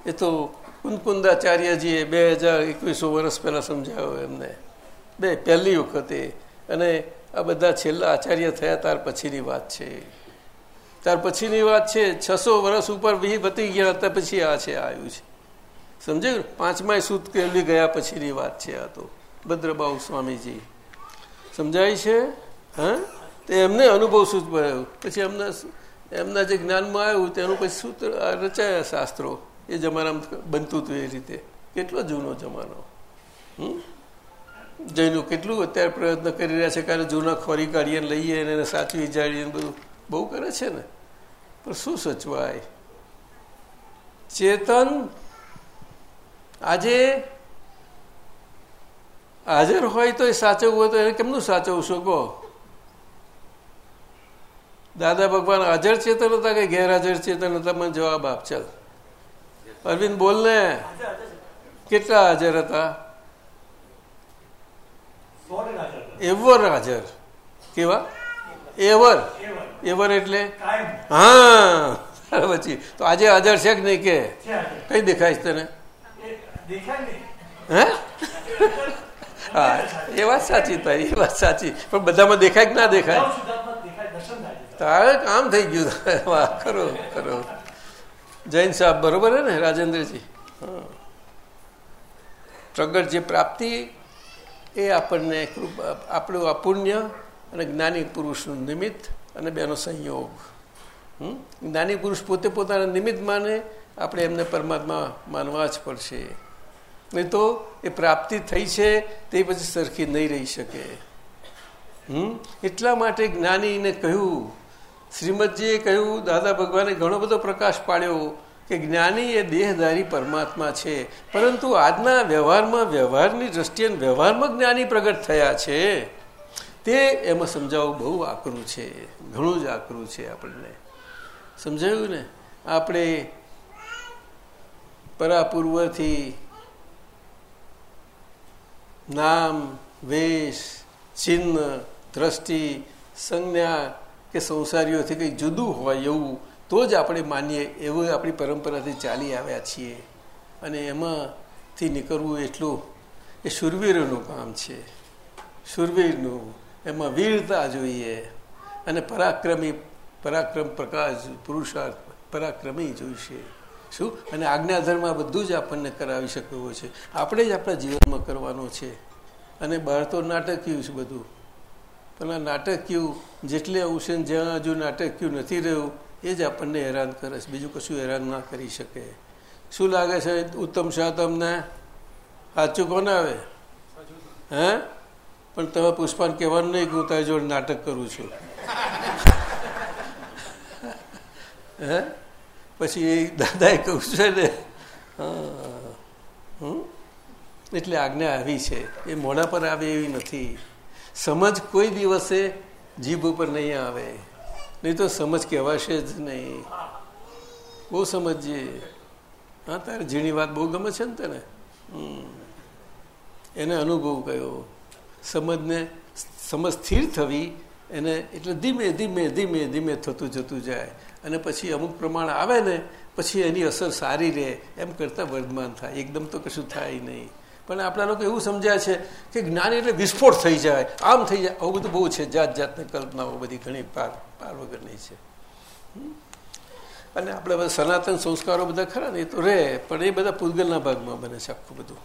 એ તો કુંદકુંદાચાર્યજીએ બે હજાર એકવીસો વર્ષ પહેલાં સમજાવ્યો એમને. બે, પહેલી વખતે. અને આ બધા છેલ્લા આચાર્ય થયા, ત્યાર પછીની વાત છે. ત્યાર પછીની વાત છે, છસો વર્ષ ઉપર વતી ગયા હતા પછી આ છે આવ્યું છે. સમજે પાંચમાય સૂત કેળવી ગયા પછીની વાત છે આ તો. ભદ્રબાઉ સ્વામીજી. સમજાય છે? હા? તે એમને અનુભવ સૂત્ર ભરાયું પછી એમના એમના જે જ્ઞાનમાં આવ્યું, તેનું પછી સૂત્ર રચાયા શાસ્ત્રો. એ જમાનામાં બનતું હતું એ રીતે. કેટલો જૂનો જમાનો. હમ? જૈનો કેટલું અત્યારે પ્રયત્ન કરી રહ્યા છે કારણ જૂના ખોરી કાઢીએ લઈએ અને એને સાચવી જાળીએ બધું. બહુ કરે છે ને. પણ શું સચવાય? ચેતન આજે હાજર હોય તો એ સાચવવું હોય તો એને કેમનું સાચવશો કહો? દાદા ભગવાન હાજર ચેતન હતા કે ગેરહાજર ચેતન હતા? મને જવાબ આપ ચાલ. અરવિંદ બોલ ને. કેટલા હાજર હતા. એવર હાજર કેવા? એવર. એવર. એટલે? હા. પછી તો આજે હાજર છે કે? નહીં કે કઈ દેખાય છે તને? એ હે? હા એ વાત સાચી તારી એ વાત સાચી. પણ બધામાં દેખાય કે ના દેખાય? તારે કામ થઈ ગયું. વાહ ખરો ખરો. જૈન સાહેબ બરોબર હે ને રાજેન્દ્રજી? હા. પ્રગટ જે પ્રાપ્તિ એ આપણને આપણું આ પુણ્ય અને જ્ઞાની પુરુષનું નિમિત્ત અને બેનો સંયોગ? જ્ઞાની પુરુષ પોતે પોતાના નિમિત્ત માને, આપણે એમને પરમાત્મા માનવા જ પડશે. નહીં તો એ પ્રાપ્તિ થઈ છે, તે પછી સરખી નહીં રહી શકે. હમ? એટલા માટે જ્ઞાનીને કહ્યું, શ્રીમદજીએ કહ્યું, દાદા ભગવાને ઘણો બધો પ્રકાશ પાડ્યો. કે જ્ઞાની એ દેહધારી પરમાત્મા છે. પરંતુ આજના વ્યવહારમાં, વ્યવહારની દ્રષ્ટિએ વ્યવહારમાં જ્ઞાની પ્રગટ થયા છે. તે એમાં સમજાવવું બહુ આકરું છે. ઘણું જ આકરું છે આપણને. સમજાયું ને? આપણે પરાપૂર્વથી નામ, વેશ, ચિહ્ન, દ્રષ્ટિ, સંજ્ઞા કે સંસારીઓથી કંઈ જુદું હોય એવું તો જ આપણે માનીએ, એવું આપણી પરંપરાથી ચાલી આવ્યા છીએ. અને એમાંથી નીકળવું એટલું, એ શુરવીરોનું કામ છે. શુરવીરનું, એમાં વીરતા જોઈએ. અને પરાક્રમી, પરાક્રમ પ્રકાશ, પુરુષાર્થ, પરાક્રમી જોઈશે. શું? અને આજ્ઞાધર્મ બધું જ આપણને કરાવી શકવું છે. આપણે જ આપણા જીવનમાં કરવાનું છે. અને બહાર તો નાટકીયું છે બધું. પણ આ નાટકીયું, જેટલે અંશે જ્યાં હજુ નાટકીયું નથી રહ્યું એ જ આપણને હેરાન કરે છે. બીજું કશું હેરાન ના કરી શકે. શું લાગે છે, ઉત્તમ શાહ તમને? સાચું કોને આવે? હે? પણ તમે પુષ્પાને કહેવાનું નહીં કે હું તારી જોડે નાટક કરું છું. હે? પછી એ દાદાએ કહું છે ને હમ? એટલે આજ્ઞા આવી છે. એ મોઢા પર આવે એવી નથી. સમજ કોઈ દિવસે જીભ ઉપર નહીં આવે. નહીં તો સમજ કહેવાશે જ નહીં. બહુ સમજીએ. હા, તારે ઝીણી વાત બહુ ગમે છે ને તને. એને અનુભવ કયો સમજને, સમજ સ્થિર થવી એને એટલે ધીમે ધીમે ધીમે ધીમે થતું જતું જાય. અને પછી અમુક પ્રમાણ આવે ને, પછી એની અસર સારી રહે. એમ કરતાં વર્ધમાન થાય. એકદમ તો કશું થાય નહીં. પણ આપણા લોકો એવું સમજ્યા છે કે જ્ઞાન એટલે વિસ્ફોટ થઈ જાય. આમ થઈ જાય. આવું બધું બહુ છે. જાત જાતની કલ્પનાઓ બધી ઘણી પાર. પાર વગરની છે. અને આપણે બધા સનાતન સંસ્કારો બધા ખરા ને, એ તો રહે પણ એ બધા પૂતગલના ભાગમાં બને છે આખું બધું.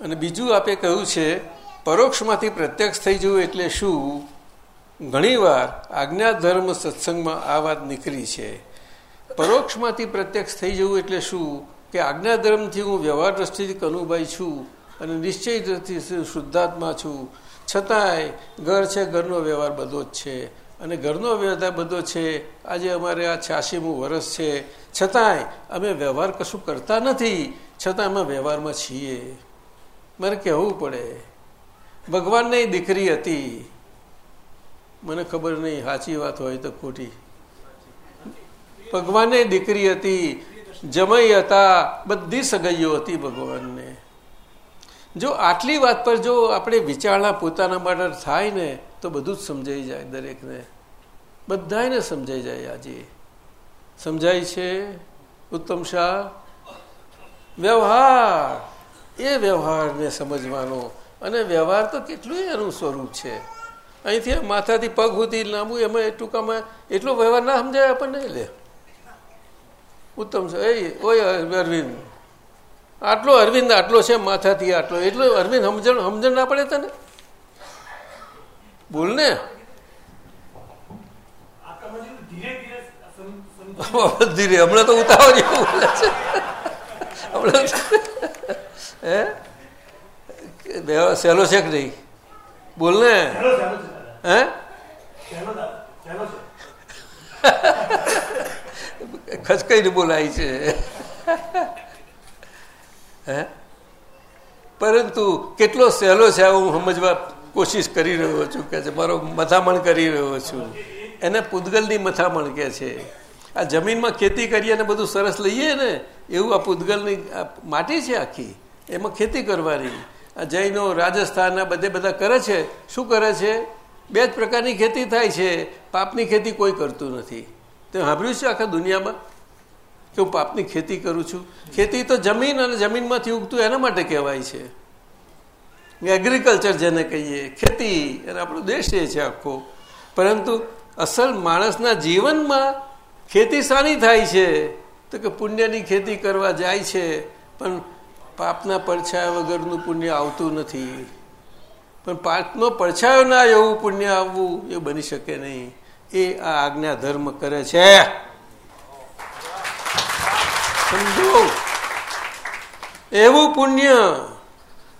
અને બીજું આપે કહ્યું છે, પરોક્ષમાંથી પ્રત્યક્ષ થઈ જવું એટલે શું? ઘણીવાર આજ્ઞા ધર્મ સત્સંગમાં આ વાત નીકળી છે. પરોક્ષમાંથી પ્રત્યક્ષ થઈ જવું એટલે શું? કે આજ્ઞા ધર્મથી હું વ્યવહાર દ્રષ્ટિથી કનુભાઈ છું અને નિશ્ચય દ્રષ્ટિથી શુદ્ધાત્મા છું. છતાંય ઘર છે, ઘરનો વ્યવહાર બધો જ છે. અને ઘરનો વ્યવહાર બધો છે, આજે અમારે આ છ્યાસીમું વર્ષ છે. છતાંય અમે વ્યવહાર કશું કરતા નથી. છતાં અમે વ્યવહારમાં છીએ. મારે કહેવું પડે. ભગવાનની દીકરી હતી. મને ખબર નહીં, સાચી વાત હોય તો ખોટી. ભગવાનની દીકરી હતી. જમઈ હતા, બધી સગાઈઓ હતી ભગવાનને. જો આટલી વાત પર જો આપણે વિચારણા પોતાના માટે થાય ને, તો બધું જ સમજાઈ જાય દરેકને. બધાને સમજાઈ જાય આજે. સમજાય છે, ઉત્તમ શાહ? વ્યવહાર. એ વ્યવહારને સમજવાનો. અને વ્યવહાર તો કેટલું એનું સ્વરૂપ છે. અહીંથી માથાથી પગ સુધી લાંબુ, એમાં ટૂંકામાં એટલો વ્યવહાર ના સમજાય આપણને? લે. ઉત્તમ શાહ. એ, ઓય અરવિંદ. આટલો અરવિંદ, આટલો છે, માથાથી આટલો. એટલો અરવિંદ સમજણ સમજણ ના પડે તને? બોલ ને? ધીરે, હમણાં તો ઉતાવળ જેવું બોલે હે? સહેલો છે કે નહીં? બોલ ને. હે? ખચકાઈને બોલાય છે. હે? પરંતુ કેટલો સહેલો છે હું સમજવા કોશિશ કરી રહ્યો છું કે છે, મારો મથામણ કરી રહ્યો છું. એને પૂદગલની મથામણ કે છે. આ જમીનમાં ખેતી કરીએ ને બધું સરસ લઈએ ને, એવું આ પૂદગલની માટી છે આખી. એમાં ખેતી કરવાની. આ જૈનો રાજસ્થાનના બધે બધા કરે છે. શું કરે છે? બે જ પ્રકારની ખેતી થાય છે. પાપની ખેતી કોઈ કરતું નથી. તે સાંભળ્યું છે આખા દુનિયામાં? કે હું પાપની ખેતી કરું છું. ખેતી તો જમીન અને જમીનમાંથી ઉગતું એના માટે કહેવાય છે. એગ્રીકલ્ચર જેને કહીએ, ખેતી અને આપણો દેશ એ છે આખો. પરંતુ અસલ માણસના જીવનમાં ખેતી સાની થાય છે. તો કે પુણ્યની ખેતી કરવા જાય છે, પણ પાપના પડછાયા વગરનું પુણ્ય આવતું નથી. પણ પાપનો પડછાયો ના એવું પુણ્ય આવવું એ બની શકે નહીં. એ આ આજ્ઞા ધર્મ કરે છે. સમજો એવું પુણ્ય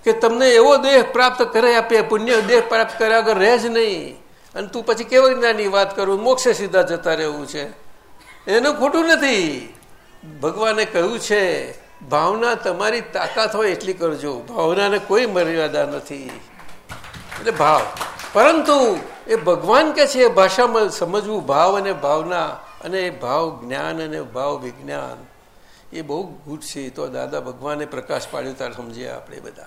કે તમને એવો દેહ પ્રાપ્ત કરે આપે, પુણ્ય દેહ પ્રાપ્ત કર્યા વગર રહે જ નહીં. અને તું પછી કેવી જ્ઞાની વાત કરું? મોક્ષે સીધા જતા રહેવું છે. એનું ખોટું નથી. ભગવાને કહ્યું છે, ભાવના તમારી તાકાત હોય એટલી કરજો. ભાવનાને કોઈ મર્યાદા નથી. એટલે ભાવ. પરંતુ એ ભગવાન કે છે એ ભાષામાં સમજવું ભાવ અને ભાવના અને ભાવ જ્ઞાન અને ભાવ વિજ્ઞાન. એ બહુ ગુડ છે. તો દાદા ભગવાને પ્રકાશ પાડ્યો ત્યારે સમજીએ આપણે બધા.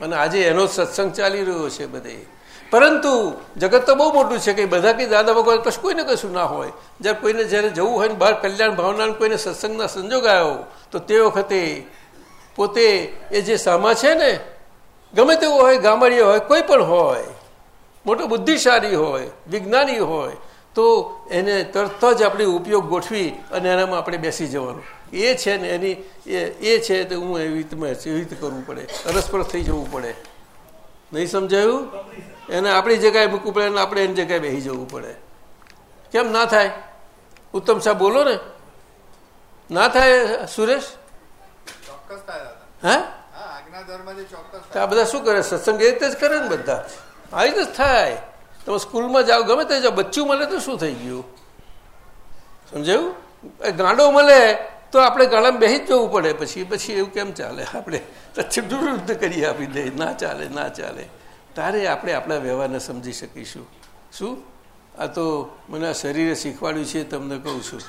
અને આજે એનો સત્સંગ ચાલી રહ્યો છે બધે. પરંતુ જગત તો બહુ મોટું છે કે બધા કે દાદા ભગવાન કશું કોઈને કશું ના હોય. જ્યારે કોઈને જ્યારે જવું હોય ને બહાર કલ્યાણ ભાવના કોઈને સત્સંગના સંજોગ આવ્યો, તો તે વખતે પોતે એ જે સામા છે ને, ગમે તેવો હોય ગામડીઓ હોય, કોઈ પણ હોય, મોટો બુદ્ધિશાળી હોય, વિજ્ઞાની હોય, તો એને તરત જ આપણે ઉપયોગ ગોઠવી અને એનામાં આપણે બેસી જવાનું. એ છે ને એની એ છે તો હું એવી રીતે એવી રીતે કરવું પડે. અરસપરસ થઈ જવું પડે. નહીં સમજાયું? એને આપણી જગ્યાએ મૂકવું પડે અને આપણે એની જગ્યાએ બેસી જવું પડે. કેમ ના થાય? ઉત્તમ સાહેબ બોલો ને. ના થાય સુરેશ? હે? આ બધા શું કરે? સત્સંગ એ રીતે જ કરે ને બધા? આવી રીતે જ થાય. તમે સ્કૂલમાં જાઓ ગમે તે જાઓ બચ્ચું મળે તો શું થઈ ગયું? સમજાયું? ગાંડો મળે. તો આપણે ગાળામાં બેસી જ જવું પડે. પછી પછી એવું કેમ ચાલે? આપણે વિરુદ્ધ કરી આપી દે. ના ચાલે ના ચાલે. તારે આપણે આપણા વ્યવહારને સમજી શકીશું. શું? આ તો મને આ શરીરે શીખવાડ્યું છે, તમને કહું છું.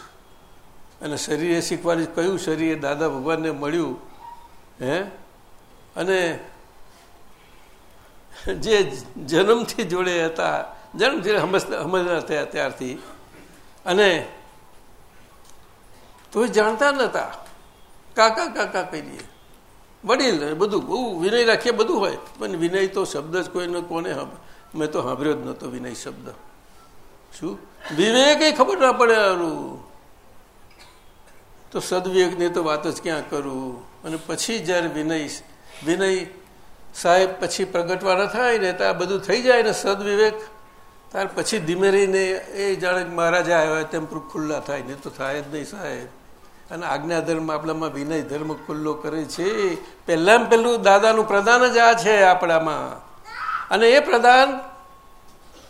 અને શરીરે શીખવાડ્યું કયું શરીર? દાદા ભગવાનને મળ્યું. હે? અને જે જન્મથી જોડે હતા, જન્મથી સમજતા સમજના થયા ત્યારથી. અને તો જાણતા નતા. કાકા કાકા કહીએ. વડીલ, બધું, બહુ વિનય રાખીએ, બધું હોય. પણ વિનય તો શબ્દ જ કોઈને, કોને મેં તો સાંભળ્યો જ નહોતો વિનય શબ્દ. શું? વિવેક ખબર ના પડે તો સદવિવેકની તો વાત જ ક્યાં કરું? અને પછી જ્યારે વિનય વિનય સાહેબ પછી પ્રગટવાના થાય ને, તો બધું થઈ જાય ને સદવિવેક. ત્યાર પછી ધીમે રહીને એ જાણે મહારાજા આવ્યા, તેમ ખુલ્લા થાય. ને તો થાય જ નહીં સાહેબ. અને આજ્ઞા ધર્મ આપણામાં વિનય ધર્મ ખુલ્લો કરે છે. પહેલાં પહેલું દાદાનું પ્રદાન જ આ છે આપણામાં. અને એ પ્રદાન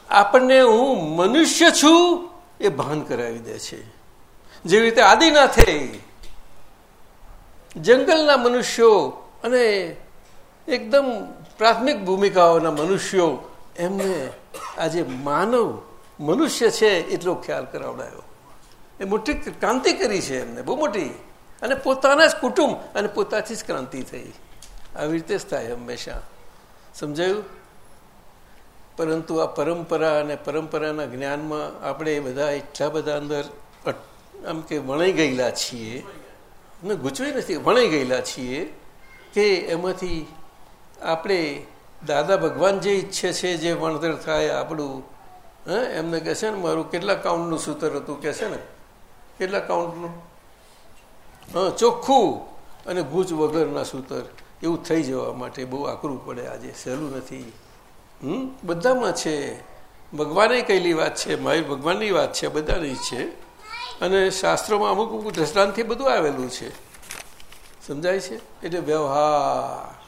આપણને હું મનુષ્ય છું એ ભાન કરાવી દે છે. જેવી રીતે આદિનાથે જંગલના મનુષ્યો અને એકદમ પ્રાથમિક ભૂમિકાઓના મનુષ્યો એમને આજે માનવ મનુષ્ય છે એટલો ખ્યાલ કરાવડાયો. એ મોટી ક્રાંતિ કરી છે એમને, બહુ મોટી. અને પોતાના જ કુટુંબ અને પોતાથી જ ક્રાંતિ થઈ. આવી રીતે જ થાય હંમેશા. સમજાયું? પરંતુ આ પરંપરા અને પરંપરાના જ્ઞાનમાં આપણે બધા એટલા બધા અંદર આમ કે વણાઈ ગયેલા છીએ. ને ગૂંચવી નથી, વણાઈ ગયેલા છીએ કે એમાંથી આપણે દાદા ભગવાન જે ઈચ્છે છે, જે વણતર થાય આપણું, હં? એમને કહેશે ને, મારું કેટલા કાઉન્ટનું સૂતર હતું? કહેશે ને કેટલા કાઉન્ટનું? હા, ચોખ્ખું અને ગૂંચ વગરના સૂતર. એવું થઈ જવા માટે બહુ આકરું પડે આજે, સહેલું નથી. હમ? બધામાં છે. ભગવાને કહેલી વાત છે મારી ભગવાનની વાત છે, બધાની છે. અને શાસ્ત્રોમાં અમુક અમુક દ્રષ્ટાંતથી બધું આવેલું છે. સમજાય છે? એટલે વ્યવહાર.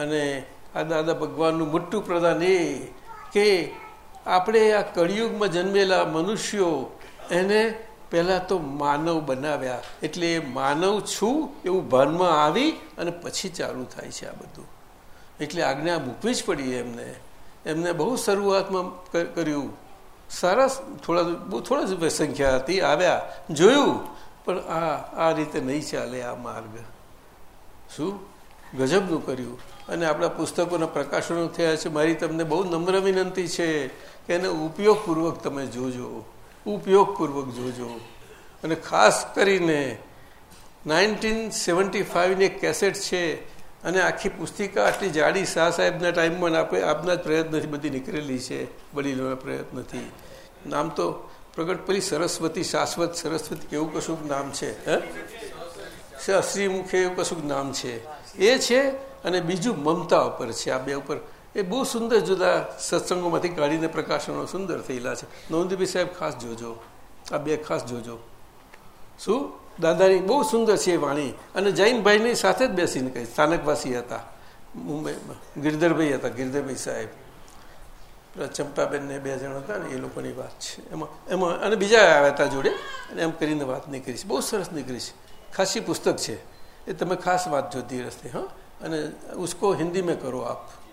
અને આ દાદા ભગવાનનું મોટું પ્રદાન એ કે આપણે આ કળિયુગમાં જન્મેલા મનુષ્યો એને પહેલાં તો માનવ બનાવ્યા. એટલે માનવ છું એવું ભાનમાં આવી અને પછી ચાલુ થાય છે આ બધું. એટલે આજ્ઞા મૂકવી જ પડી એમને. એમને બહુ શરૂઆતમાં કર્યું. સારા થોડા, બહુ થોડા જ સંખ્યા હતી, આવ્યા. જોયું. પણ આ આ રીતે નહીં ચાલે આ માર્ગ. શું? ગજબનું કર્યું. અને આપણા પુસ્તકોના પ્રકાશનો થયા છે. મારી તમને બહુ નમ્ર વિનંતી છે કે એને ઉપયોગપૂર્વક તમે જોજો. ઉપયોગપૂર્વક જોજો. અને ખાસ કરીને નાઇન્ટીન સેવન્ટી ફાઇવની એક કેસેટ છે અને આખી પુસ્તિકા, આટલી જાડી શાહ સાહેબના ટાઈમમાં આપણે આપના જ પ્રયત્નથી બધી નીકળેલી છે વડીલોના પ્રયત્નથી. નામ તો પ્રગટ પેલી સરસ્વતી, શાશ્વત સરસ્વતી, કેવું કશુંક નામ છે, હે? શ્રીમુખે એવું કશુંક નામ છે. એ છે અને બીજું મમતા ઉપર છે. આ બે ઉપર એ બહુ સુંદર જુદા સત્સંગોમાંથી કાઢીને પ્રકાશનો સુંદર થયેલા છે. નોંદીભાઈ સાહેબ, ખાસ જોજો. આ બે ખાસ જોજો. શું? દાદાની બહુ સુંદર છે વાણી. અને જૈનભાઈની સાથે જ બેસીને કહી સ્થાનકવાસી હતા. મુંબઈમાં ગિરધરભાઈ હતા, ગિરધરભાઈ સાહેબ. ચંપાબેન ને બે જણ હતા ને, એ લોકોની વાત છે. એમાં એમાં, અને બીજા આવ્યા હતા જોડે. અને એમ કરીને વાત નીકળી છે. બહુ સરસ નીકળી છે. ખાસી પુસ્તક છે. એ તમે ખાસ વાત જોતી રસ્તે હા? અને ઉસકો હિન્દી મેં કરો આપ.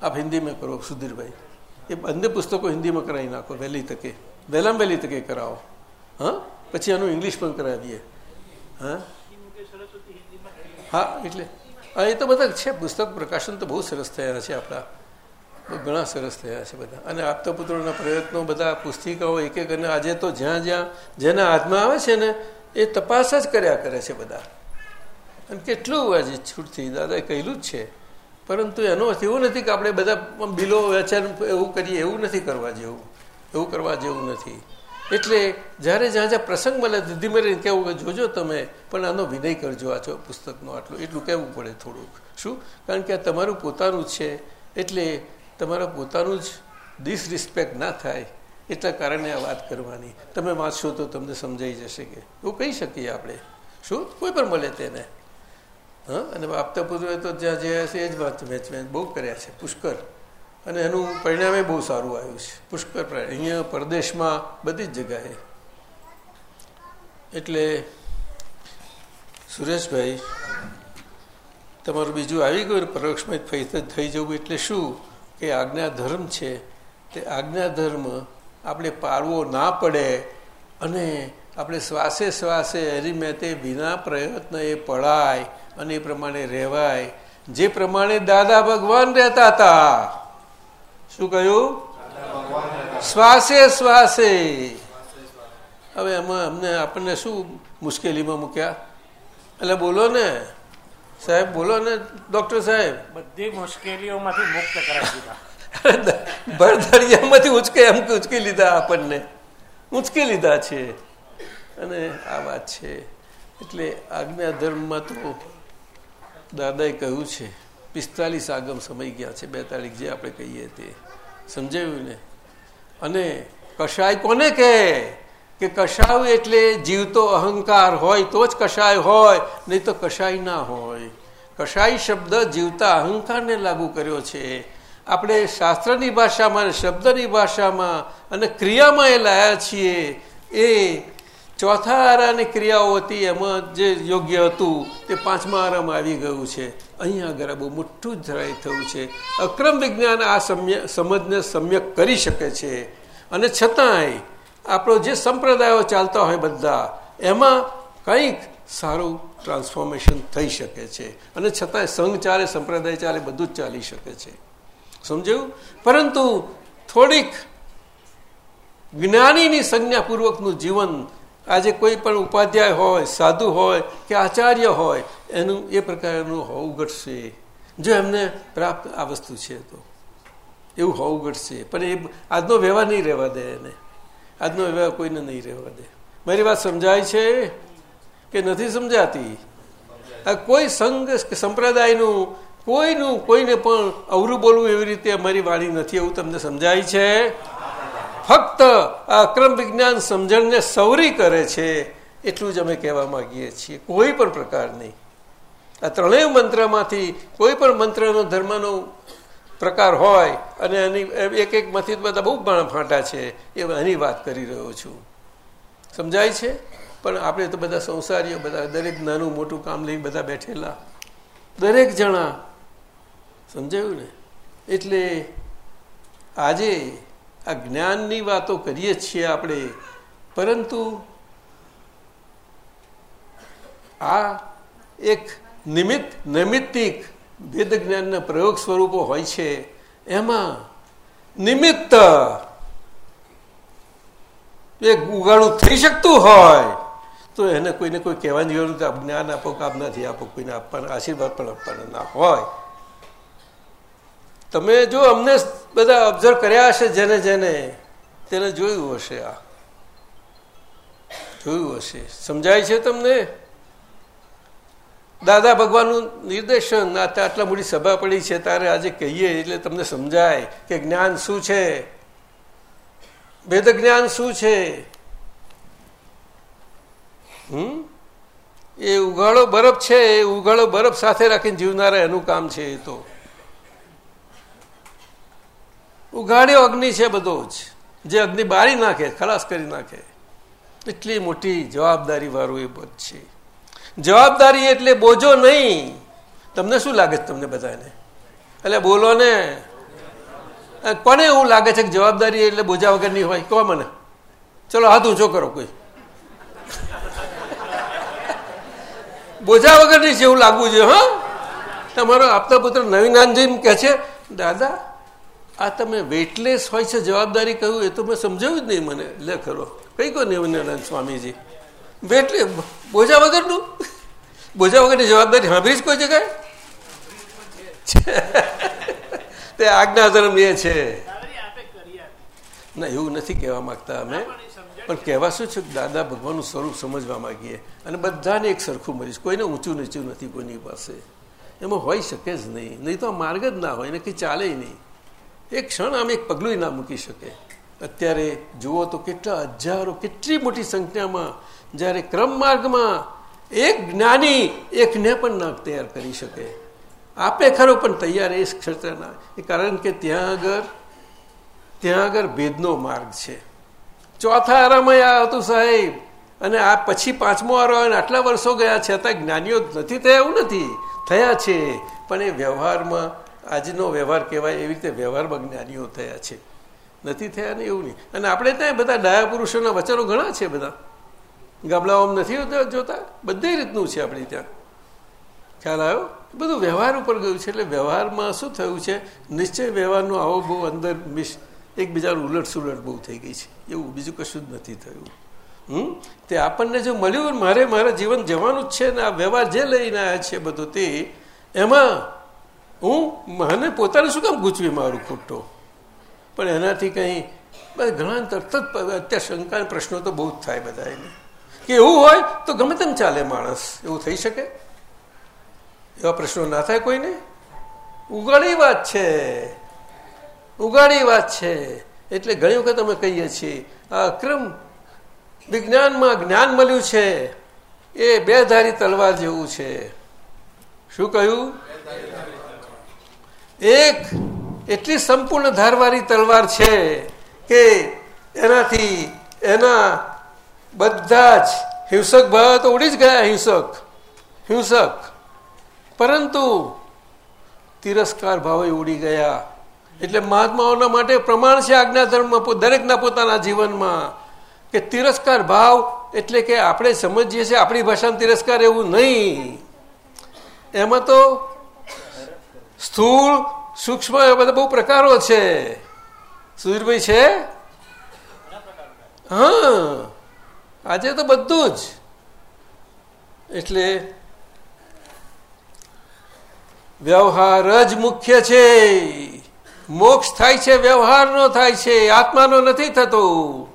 આપ હિન્દીમાં કરો સુધીરભાઈ એ બંને પુસ્તકો હિન્દીમાં કરાવી નાખો વહેલી તકે વહેલામાં વહેલી તકે કરાવો હા પછી આનું ઇંગ્લિશ પણ કરાવીએ હા હા એટલે એ તો બધા છે પુસ્તક પ્રકાશન તો બહુ સરસ થયા છે આપણા ઘણા સરસ થયા છે બધા અને આપતા પુત્રોના પ્રયત્નો બધા પુસ્તિકાઓ એક એક અને આજે તો જ્યાં જ્યાં જેના હાથમાં આવે છે ને એ તપાસ જ કર્યા કરે છે બધા અને કેટલું આજે છૂટથી દાદાએ કહેલું જ છે પરંતુ એનો અર્થ એવું નથી કે આપણે બધા બિલો વેચાણ એવું કરીએ, એવું નથી કરવા જેવું. એવું કરવા જેવું નથી. એટલે જ્યારે જ્યાં જ્યાં પ્રસંગ મળે, ધીમે રહીને કહેવું જોજો તમે, પણ આનો વિનય કરજો આ પુસ્તકનો આટલું. એટલું કહેવું પડે થોડુંક. શું? કારણ કે આ તમારું પોતાનું જ છે. એટલે તમારા પોતાનું જ ડિસરિસ્પેક્ટ ના થાય એટલા કારણે આ વાત કરવાની. તમે વાંચશો તો તમને સમજાઈ જશે કે. એવું કહી શકીએ આપણે. શું? કોઈ પણ મળે તેને. હા? અને આપતા પુત્રોએ તો જ્યાં જે છે એ જ વાત વેચ વેચ બહુ કર્યા છે, પુષ્કર. અને એનું પરિણામે બહુ સારું આવ્યું છે. પુષ્કર અહીંયા પરદેશમાં બધી જ જગાએ એટલે સુરેશભાઈ, તમારું બીજું આવી ગયું પરોક્ષમાં થઈ જવું એટલે શું કે આજ્ઞા ધર્મ છે તે આજ્ઞા ધર્મ આપણે પાળવો ના પડે અને આપણે શ્વાસે શ્વાસે હરિમેતે વિના પ્રયત્ન એ પડાય. અને એ પ્રમાણે રહેવાય. જે પ્રમાણે દાદા ભગવાન રહેતા હતા. શું કહ્યું? શ્વાસે શ્વાસે. હવે એમાં અમને આપણને શું મુશ્કેલીમાં મૂક્યા? એટલે બોલો ને. સાહેબ બોલો ને ડોક્ટર સાહેબ. બધી મુશ્કેલીઓમાંથી મુક્ત કરાવી દીધા. ભરદરિયામાંથી ઉચકે એમ કે ઉચકી લીધા આપણને. ઉચકી લીધા છે. અને આ વાત છે. એટલે આજ્ઞા ધર્મમાં તો દાદાએ કહ્યું છે, પિસ્તાલીસ આગમ સમય ગયા છે, બે તારીખ જે આપણે કહીએ તે. સમજાયું ને? અને કશાય કોને કહે કે કશાય એટલે જીવતો અહંકાર હોય તો જ કશાય હોય, નહીં તો કશાય ના હોય. કશાય શબ્દ જીવતા અહંકારને લાગુ કર્યો છે. આપણે શાસ્ત્રની ભાષામાં શબ્દની ભાષામાં અને ક્રિયામાં એ લાયા છીએ. એ ચોથા આરાની ક્રિયાઓ હતી એમાં જે યોગ્ય હતું તે પાંચમા આરામાં આવી ગયું છે. અહીંયા આગળ બહુ મોટું ધરાય થયું છે. અક્રમ વિજ્ઞાન આ સમ્ય, સમજને સમ્યક કરી શકે છે. અને છતાંય આપણો જે સંપ્રદાયો ચાલતા હોય બધા, એમાં કંઈક સારું ટ્રાન્સફોર્મેશન થઈ શકે છે. અને છતાંય સંઘ ચાલે, સંપ્રદાય ચાલે, બધું જ ચાલી શકે છે. સમજ્યું? પરંતુ થોડીક જ્ઞાનીની સંજ્ઞાપૂર્વકનું જીવન આજે કોઈ પણ ઉપાધ્યાય હોય, સાધુ હોય કે આચાર્ય હોય, એનું એ પ્રકારનું હોવું ઘટશે. જો એમને પ્રાપ્ત આ વસ્તુ છે તો. એવું હોવું ઘટશે. પણ એ આજનો વ્યવહાર નહીં રહેવા દે એને. આજનો વ્યવહાર કોઈને નહીં રહેવા દે. મારી વાત સમજાય છે કે નથી સમજાતી? આ કોઈ સંઘ સંપ્રદાયનું કોઈનું કોઈને પણ અવરું બોલવું એવી રીતે અમારી વાણી નથી, એવું તમને સમજાય છે? ફક્ત આ વિજ્ઞાન સમજણને સવરી કરે છે એટલું જ અમે કહેવા માંગીએ છીએ. કોઈ પણ પ્રકારની આ ત્રણેય મંત્રમાંથી કોઈ પણ મંત્રનો ધર્મનો પ્રકાર હોય અને એની એક એક મથી બધા બહુ ફાંટા છે, એ એની વાત કરી રહ્યો છું. સમજાય છે? પણ આપણે તો બધા સંસારીઓ, બધા દરેક નાનું મોટું કામ લઈ બધા બેઠેલા. દરેક જણા, સમજાયું ને? એટલે આજે આ જ્ઞાનની વાતો કરીએ છીએ આપણે. પરંતુ આ એક નિમિત્ત, નૈમિત્તિક વેદ જ્ઞાનના પ્રયોગ સ્વરૂપો હોય છે. એમાં નિમિત્ત એક ઉગાડું થઈ શકતું હોય, તો એને કોઈને કોઈ કહેવાની જરૂર જ્ઞાન આપો કામ નથી આપો, કોઈને આપવાના, આશીર્વાદ પણ આપવાના ના હોય. તમે જો અમને બધા ઓબ્ઝર્વ કર્યા હશે જેને જેને, તેને જોયું હશે આ. જોયું હશે. સમજાય છે તમને? દાદા ભગવાનનું નિર્દેશન આટલા મોટી સભા પડી છે, તારે આજે કહીએ એટલે તમને સમજાય કે જ્ઞાન શું છે? ભેદ જ્ઞાન શું છે? હમ? એ ઉઘાડો બરફ છે, એ ઉઘાડો બરફ સાથે રાખીને જીવનારા એનું કામ છે એ તો. ઉઘાડ્યો અગ્નિ છે બધો જ. જે અગ્નિ બારી નાખે, ખલાસ કરી નાખે. એટલી મોટી જવાબદારી વાળું એ પદ છે. જવાબદારી એટલે બોજો નહીં. તમને શું લાગે છે તમને બધાને? એટલે બોલો ને. કોને એવું લાગે છે કે જવાબદારી એટલે બોજા વગરની હોય? કહો મને. ચલો, હાથ ઊંચો કરો કોઈ. બોજા વગરની એવું લાગવું જોઈએ, હા? તમારો આપતા પુત્ર નવીનાનજી કહે છે? દાદા આ તમે વેટલેસ હોય છે, જવાબદારી કહ્યું, એ તો મેં સમજાવ્યું જ નહીં મને. લે, ખરો. કઈ કહો નવીનાનંદ સ્વામીજી. વેટલે બોજા વગરનું? બોજા વગરની જવાબદારી સાંભળી જ કોઈ જગ્યાએ? તે આજ્ઞા ધર્મ એ છે. ના, એવું નથી કહેવા માંગતા અમે. પણ કહેવા શું છે? દાદા ભગવાનનું સ્વરૂપ સમજવા માંગીએ. અને બધાને એક સરખું મળીશ કોઈને ઊંચું નીચું નથી કોઈની પાસે. એમાં હોઈ શકે જ નહીં. નહીં તો માર્ગ જ ના હોય. ને કંઈ ચાલે નહીં. એક ક્ષણ આમ એક પગલું ના મૂકી શકે. અત્યારે જુઓ તો કેટલા હજારો, કેટલી મોટી સંખ્યામાં જ્યારે ક્રમ માર્ગમાં એક જ્ઞાની એકને પણ ના તૈયાર કરી શકે. આપે ખરો પણ તૈયાર એ ક્ષેત્રના. કારણ કે ત્યાં આગળ ત્યાં આગળ ભેદનો માર્ગ છે. ચોથા આરામાં આ હતું સાહેબ. અને આ પછી પાંચમો આરો અને આટલા વર્ષો ગયા છે છતાં જ્ઞાનીઓ નથી થયા, એવું નથી. થયા છે, પણ એ વ્યવહારમાં આજનો વ્યવહાર કહેવાય એવી રીતે વ્યવહારમાં જ્ઞાનીઓ થયા છે. નથી થયા ને એવું નહીં. અને આપણે ત્યાં બધા ડાયા પુરુષોના વચનો ઘણા છે બધા. ગામડાઓમાં નથી જોતા? બધી રીતનું છે આપણે ત્યાં. ખ્યાલ આવ્યો? બધું વ્યવહાર ઉપર ગયું છે. એટલે વ્યવહારમાં શું થયું છે? નિશ્ચય વ્યવહારનો આવો બહુ અંદર મિસ, એકબીજાનું ઉલટ સુલટ બહુ થઈ ગઈ છે. એવું બીજું કશું જ નથી થયું. હમ? તે આપણને જો મળ્યું, મારે મારા જીવન જવાનું જ છે ને આ વ્યવહાર જે લઈને આવ્યા છે બધું તે, એમાં હું મને પોતાને શું કામ ગૂંચવી મારું ખોટો? પણ એનાથી કંઈ બસ ઘણા તરત જ અત્યારે શંકા પ્રશ્નો તો બહુ જ થાય બધા એને કે એવું હોય તો ગમે તેમ ચાલે માણસ. એવું થઈ શકે? એવા પ્રશ્નો ના થાય કોઈને? ઉગાડી વાત છે. ઉગાડી વાત છે. એટલે ઘણી વખત અમે કહીએ છીએ, આ અક્રમ વિજ્ઞાનમાં જ્ઞાન મળ્યું છે. એ બે ધારી તલવાર જેવું છે. શું કહ્યું? એક એટલી સંપૂર્ણ ધારવાળી તલવાર છે કે એનાથી એના બધા જ હિંસક ભાવ તો ઉડી જ ગયા હિંસક હિંસક. પરંતુ તિરસ્કાર ભાવે ઉડી ગયા. એટલે મહાત્માઓના માટે પ્રમાણ છે આજ્ઞા ધર્મમાં દરેકના પોતાના જીવનમાં કે તિરસ્કાર ભાવ એટલે કે આપણે સમજીએ છીએ આપણી ભાષામાં તિરસ્કાર એવું નહીં. એમાં તો સ્થૂળ સૂક્ષ્મ એ બધા બહુ પ્રકારો છે. સુધીરભાઈ છે? હા. આજે તો બધું જ. એટલે વ્યવહાર જ મુખ્ય છે. મોક્ષ થાય છે વ્યવહારનો થાય છે. આત્માનો નથી થતો.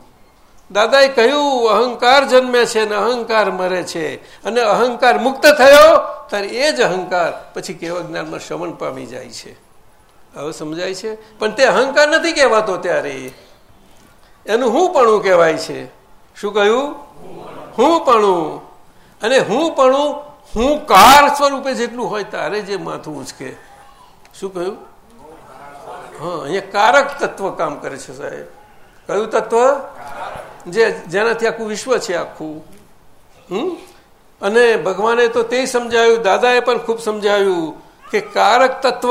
દાદાએ કહ્યું, અહંકાર જન્મે છે અને અહંકાર મરે છે. અને અહંકાર મુક્ત થયો, ત્યારે એ જ અહંકાર પછી કેવા જ્ઞાનમાં શ્રવણ પામી જાય છે. હવે સમજાય છે? પણ તે અહંકાર નથી કહેવાતો ત્યારે. એનું હું પણ કહેવાય છે. શું કહ્યું? હું પણ અને હું પણ હું કાર સ્વરૂપે જેટલું હોય તારે જે માથું ઉચકે. શું કહ્યું? હા, અહીંયા કારક તત્વ કામ કરે છે સાહેબ. કયું તત્વ? જે જેનાથી આખું વિશ્વ છે આખું. હમ? અને ભગવાને તો તે સમજાવ્યું દાદાએ પણ ખૂબ સમજાવ્યું કે કારક તત્વ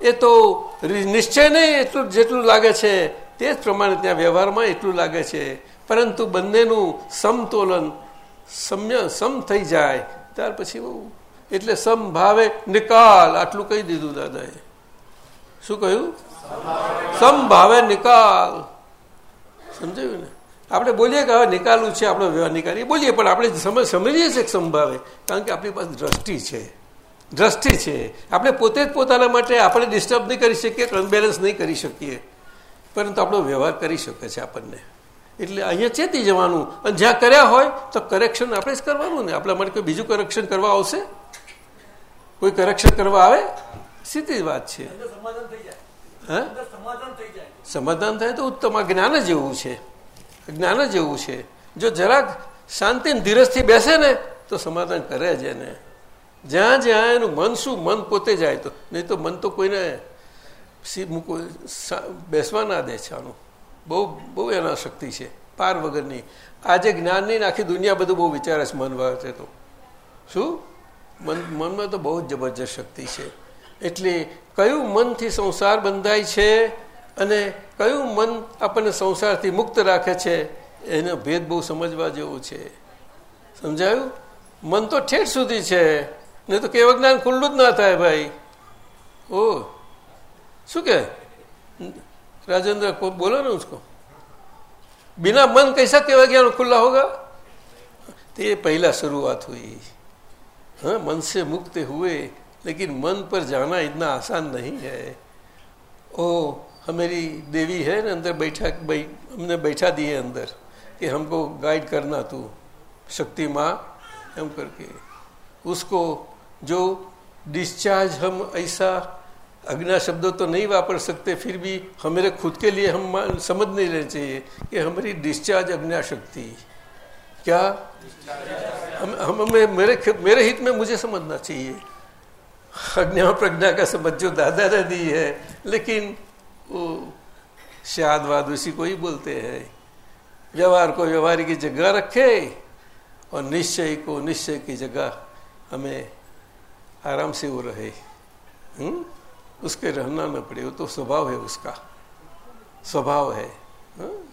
એ તો નિશ્ચય નહીં એટલું જેટલું લાગે છે, તે જ પ્રમાણે ત્યાં વ્યવહારમાં એટલું લાગે છે. પરંતુ બંનેનું સમતોલન સમ્ય સમ થઈ જાય. ત્યાર પછી બહુ એટલે સમભાવે નિકાલ, આટલું કહી દીધું દાદાએ. શું કહ્યું? સમભાવે નિકાલ. સમજાયું ને? આપણે બોલીએ કે હવે નિકાલવું છે આપણો વ્યવહાર નિકાલ. બોલીએ પણ આપણે સમજ સમજીએ છીએ સંભાવે કારણ કે આપણી પાસે દ્રષ્ટિ છે. દ્રષ્ટિ છે. આપણે પોતે જ પોતાના માટે આપણે ડિસ્ટર્બ નહીં કરી શકીએ અનબેલેન્સ નહીં કરી શકીએ. પરંતુ આપણો વ્યવહાર કરી શકે છે આપણને. એટલે અહીંયા ચેતી જવાનું. અને જ્યાં કર્યા હોય તો કરેક્શન આપણે જ કરવાનું ને. આપણા માટે કોઈ બીજું કરેક્શન કરવા આવશે? કોઈ કરેક્શન કરવા આવે? સીધી વાત છે. સમાધાન થાય તો ઉત્તમ. આ જ્ઞાન જ એવું છે. જ્ઞાન જ એવું છે. જો જરાક શાંતિ ધીરજથી બેસે ને, તો સમાધાન કરે જ એને. જ્યાં જ્યાં એનું મન શું, મન પોતે જાય તો. નહીં તો મન તો કોઈને બેસવા ના દે છે આનું. બહુ બહુ એના શક્તિ છે, પાર વગરની. આજે જ્ઞાનની આખી દુનિયા બધું બહુ વિચારે છે મન વાતે તો. શું? મન, મનમાં તો બહુ જબરજસ્ત શક્તિ છે. એટલે કયું મનથી સંસાર બંધાય છે? અને કયું મન આપણને સંસારથી મુક્ત રાખે છે એનો ભેદ બહુ સમજવા જેવું છે સમજાયું મન તો ઠેઠ સુધી છે નહીં તો કેવળ જ્ઞાન ખુલ્લું જ ના થાય ભાઈ ઓ શું કે राजेंद्र को बोलो ना उसको बिना मन कैसा केवल ज्ञान खुला होगा तो ये पहला शुरुआत हुई हाँ मन से मुक्त हुए लेकिन मन पर जाना इतना आसान नहीं है ओ हमारी देवी है ना अंदर बैठा बै, हमने बैठा दिए अंदर कि हमको गाइड करना तू शक्ति माँ हम करके। उसको जो डिस्चार्ज हम ऐसा अज्ञा शब्दों तो नहीं वापर सकते फिर भी हमारे खुद के लिए हम समझ नहीं लेना चाहिए कि हमारी डिस्चार्ज अज्ञा शक्ति। क्या? हम हमें मेरे मेरे हित में मुझे समझना चाहिए। अज्ञा प्रज्ञा का समझ जो दादा दादी है लेकिन वो शाद वाद उसी को ही बोलते हैं। व्यवहार को व्यवहार की जगह रखे और निश्चय को निश्चय की जगह हमें आराम से वो रहे। हुँ? उसके रहना न पड़े, वो तो स्वभाव है उसका। स्वभाव है। हा?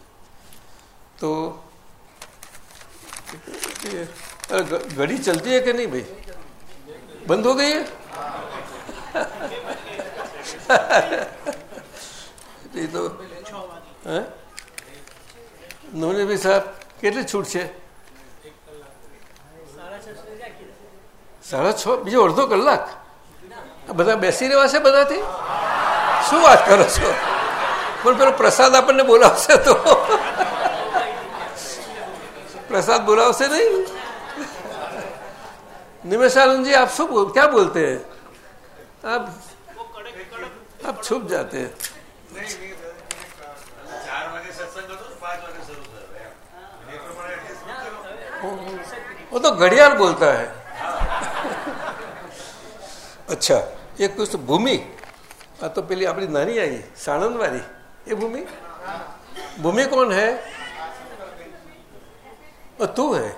तो घड़ी चलती है कि नहीं भाई? बंद हो गई है? ये तो नोने भी साहब કેટલી છૂટ છે સાડા છ બીજો અડધો કલાક આ બધા બેસી રહેવા છે બધાથી શું વાત કરો છો પણ પેલો પ્રસાદ આપણને બોલાવશે તો प्रसाद बुलावसे नहीं निमेशानंद जी आप सब क्या बोलते हैं आप आप छुप जाते हैं ચાર વાગે સત્સંગ હતો ને પાંચ વાગે શરૂ થયો એમ એ પ્રમાણે वो तो घड़ियाल बोलता है अच्छा एक कुछ भूमि આ તો પેલી આપણી નાની આવી સાણંદ વાળી એ ભૂમિ ભૂમિ કોણ है अ, तू है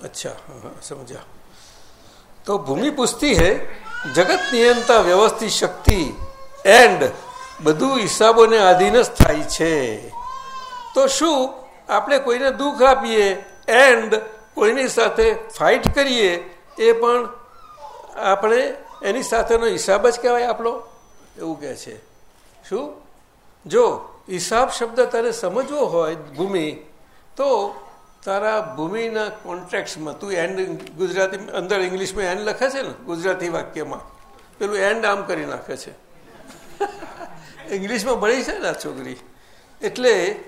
अच्छा हाँ हाँ समझा तो भूमि पूछती है જગત નિયંતા વ્યવસ્થિત શક્તિ એન્ડ બધું હિસાબોને આધીન જ થાય છે. તો શું આપણે કોઈને દુઃખ આપીએ એન્ડ કોઈની સાથે ફાઇટ કરીએ, એ પણ આપણે એની સાથેનો હિસાબ જ કહેવાય આપણો? એવું કહે છે. શું? જો હિસાબ શબ્દ તારે સમજવો હોય ભૂમિ, તો તારા ભૂમિના કોન્ટ્રાક્ટ્સમાં તું એન્ડ ગુજરાતી, અંદર ઇંગ્લિશમાં એન્ડ લખે છે ને, ગુજરાતી વાક્યમાં, પેલું એન્ડ આમ કરી નાખે છે. ઇંગ્લિશમાં ભણી છે ને આ છોકરી? એટલે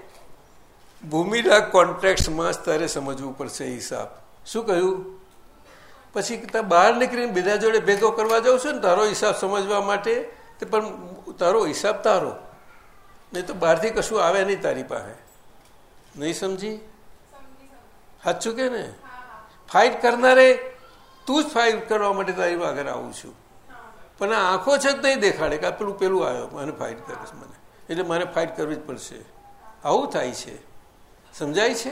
ભૂમિના કોન્ટ્રાક્ટ્સમાં જ તારે સમજવું પડશે હિસાબ. શું કહ્યું? પછી બહાર નીકળીને બીજા જોડે ભેગો કરવા જાઉં છું ને તારો હિસાબ સમજવા માટે તે પણ તારો હિસાબ તારો. નહીં તો બહારથી કશું આવે નહીં તારી પાસે. નહીં સમજી? સાચું કે ને? ફાઇટ કરનારે તું જ ફાઇટ કરવા માટે તારી આગળ આવું છું. પણ આંખો છે જ નહીં દેખાડે, કે પેલું પેલું આવ્યો, મને ફાઇટ કરે છે મને. એટલે મારે ફાઇટ કરવી જ પડશે. આવું થાય છે. સમજાય છે?